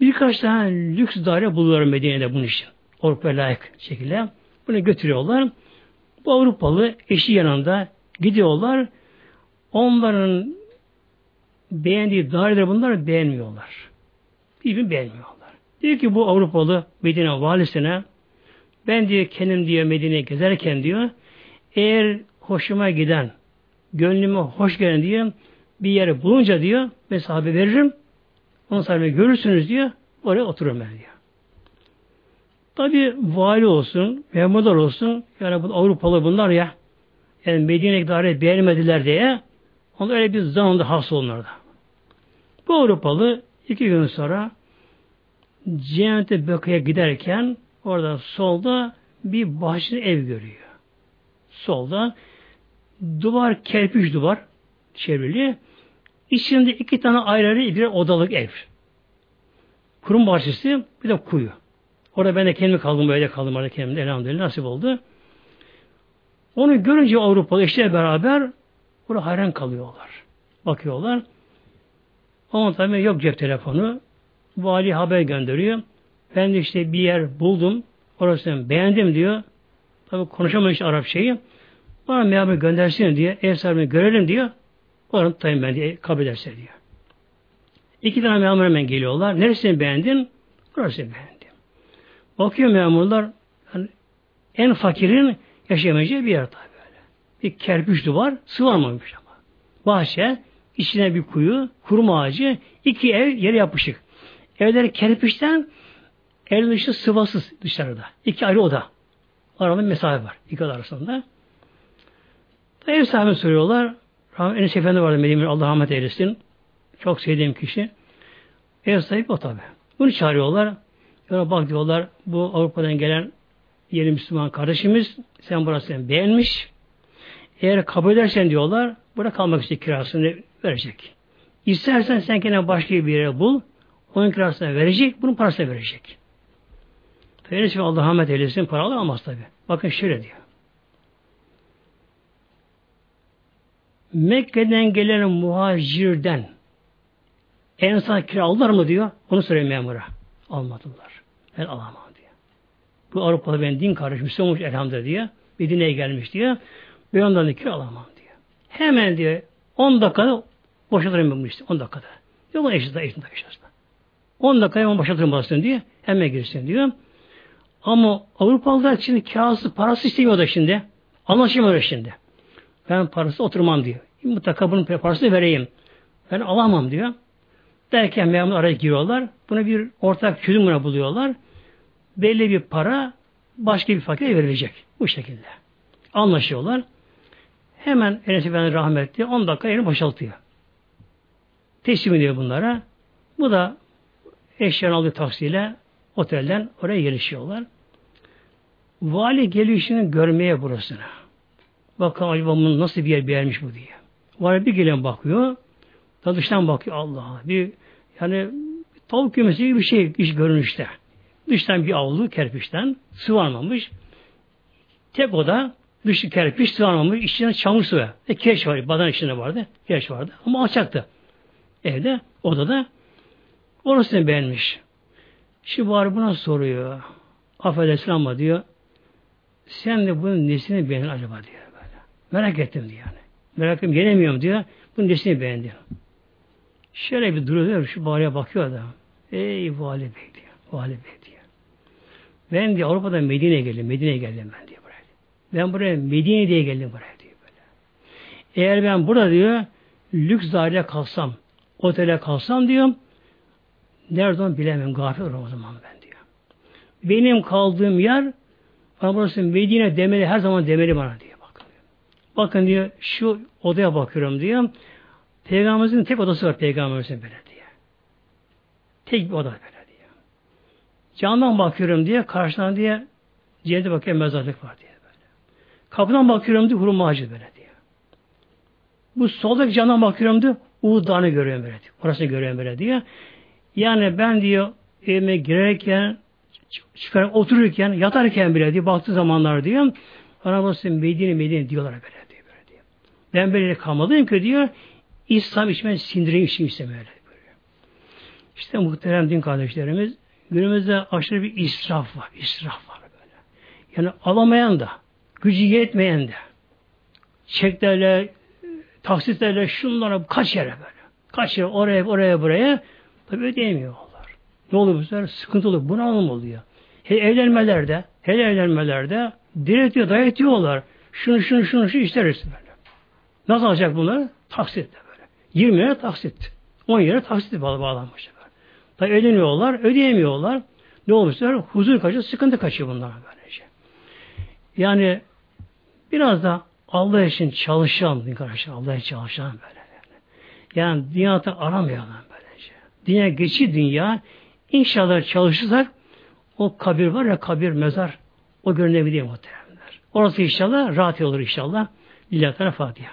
Birkaç tane lüks daire buluyorlar Medine'de bunun için. Avrupa'ya layık şekilde. Bunu götürüyorlar. Bu Avrupalı eşi yanında gidiyorlar. Onların beğendiği daireleri bunlar beğenmiyorlar. Birbirini beğenmiyorlar. Diyor ki bu Avrupalı Medine valisine ben diyor kendim diyor Medine'ye gezerken diyor eğer hoşuma giden gönlüme hoş gelen diyor bir yere bulunca diyor mesafe veririm. Onu sahibi görürsünüz diyor. Oraya otururum ben diyor. Tabi vali olsun, memurlar olsun, yani bu Avrupalı bunlar ya, yani Medine idare beğenmediler diye, onlar öyle bir zamanda has onlarda. Bu Avrupalı iki gün sonra Cennete Bakı'ya giderken orada solda bir bahçeli ev görüyor. Solda duvar kerpiç duvar çevrili. İçinde iki tane ayrı ayrı bir odalık ev. Kurum bahçesi bir de kuyu. Orada ben de kendimi kaldım böyle kaldım orada kendimde elhamdülillah nasip oldu. Onu görünce Avrupalı işte beraber burada hayran kalıyorlar. Bakıyorlar. Ama tabii yok cep telefonu. Vali haber gönderiyor. Ben de işte bir yer buldum. Orasını beğendim diyor. Tabi konuşamamış Arapçayı. Bana memur göndersin diye. Ev sahibini görelim diyor. Oranı tutayım ben diye kabul ederse diyor. İki tane memur hemen geliyorlar. Neresini beğendin? Burası beğendim. Bakıyor memurlar yani en fakirin yaşamayacağı bir yer tabi böyle. Bir kerpiç duvar sıvamamış ama. Bahçe, içine bir kuyu, kurum ağacı, iki ev yere yapışık. Evleri kerpiçten ev dışı sıvasız dışarıda. İki ayrı oda. Arada mesafe var. İki oda arasında. Ev sahibi soruyorlar. Enes Efendi vardı Medine'de Allah rahmet eylesin. Çok sevdiğim kişi. Ev sahibi o tabi. Bunu çağırıyorlar. Ona bak diyorlar bu Avrupa'dan gelen yeni Müslüman kardeşimiz sen burasını beğenmiş. Eğer kabul edersen diyorlar burada kalmak için kirasını verecek. İstersen sen kendine başka bir yere bul. Onun kirasını verecek. Bunun parasını verecek. Feyyaz Allah rahmet eylesin para alamaz tabi. Bakın şöyle diyor. Mekke'den gelen muhacirden ensar kiralılar mı diyor. Onu soruyor memura. Almadılar. Ben alamam diyor. Bu Avrupa'da ben din kardeş Müslüman olmuş elhamdülillah diyor. Bir dine gelmiş diyor. Ben ondan da alamam diyor. Hemen diyor 10 dakikada boşaltırım ben bu işte 10 dakikada. Mu eşit eşit eşit. 10 dakika hemen boşaltırım basın diyor. Hemen girsin diyor. Ama Avrupalılar şimdi kirası parası istemiyor da şimdi. Anlaşamıyor şimdi. Ben parası oturmam diyor. Mutlaka bunun parasını vereyim. Ben alamam diyor. Derken memur araya giriyorlar. Buna bir ortak çözüm buluyorlar. Belli bir para başka bir fakire verilecek. Bu şekilde. Anlaşıyorlar. Hemen Enes Efendi rahmetli 10 dakika yerini boşaltıyor. Teslim ediyor bunlara. Bu da eşyanı aldığı taksiyle otelden oraya gelişiyorlar. Vali gelişini görmeye burasına. Bakalım acaba bunun nasıl bir yer beğenmiş bu diye. Vali bir gelen bakıyor. Da dıştan bakıyor Allah. Bir yani tavuk kümesi gibi bir şey iş görünüşte. Dıştan bir avlu kerpiçten sıvarmamış. Tek oda dışı kerpiç sıvarmamış. İçine çamur sıvı. E, kireç var. Badan içinde vardı. Kireç vardı. Ama alçaktı. Evde, odada. Orasını beğenmiş. Şimdi bari buna soruyor. Affedersin ama diyor. Sen de bunun nesini beğendin acaba diyor böyle. Merak ettim diyor yani. Merak ettim gelemiyorum diyor. Bunun nesini beğendi. Şöyle bir duruyor şu bariye bakıyor da. Ey vali bey diyor. Vali bey diyor. Ben diyor Avrupa'dan Medine'ye geldim. Medine'ye geldim ben diyor buraya. Ben buraya Medine diye geldim buraya diyor böyle. Eğer ben burada diyor lüks daire kalsam, otele kalsam diyor nerede onu bilemem. Gafil olurum o zaman ben diyor. Benim kaldığım yer bana burası Medine demeli her zaman demeli bana diyor. Bakın diyor. Bakın diyor şu odaya bakıyorum diyor. Peygamberimizin tek odası var peygamberimizin böyle diye. Tek bir oda böyle diyor. Camdan bakıyorum diye karşıdan diye cennete bakıyor mezarlık var diye böyle. Kapıdan bakıyorum diye hurma ağacı böyle diyor. Bu soldaki camdan bakıyorum diye Uğud Dağı'nı görüyorum böyle diyor. Orasını görüyorum böyle diyor. Yani ben diyor evime girerken çıkar otururken yatarken bile diyor baktığı zamanlar diyor basın Medine Medine diyorlar böyle diyor, böyle diyor. Ben böyle kalmadım ki diyor İslam içime sindireyim işim istemeye buyuruyor. İşte muhterem din kardeşlerimiz günümüzde aşırı bir israf var. israf var böyle. Yani alamayan da, gücü yetmeyen de, çeklerle, taksitlerle şunlara kaç yere böyle. Kaç yere oraya oraya buraya tabi ödeyemiyorlar. Ne oluyor bu sefer? Sıkıntı oluyor. Bunalım oluyor. Hele evlenmelerde, hele evlenmelerde diretiyor, dayatıyorlar. Şunu şunu şunu şu isteriz böyle. Nasıl alacak bunları? Taksitle. 20 lira taksit. 10 lira taksit bağlanmış. Tabi ödemiyorlar, ödeyemiyorlar. Ne olmuşlar? Huzur kaçıyor, sıkıntı kaçıyor bunlar böylece. Yani biraz da Allah için çalışan, Allah için çalışan böyle. Yani dünyada aramayalım böylece. Dünya geçi dünya. İnşallah çalışırsak o kabir var ya kabir, mezar o görünebilir muhteremler. Orası inşallah rahat olur inşallah. Lillahi Fatiha.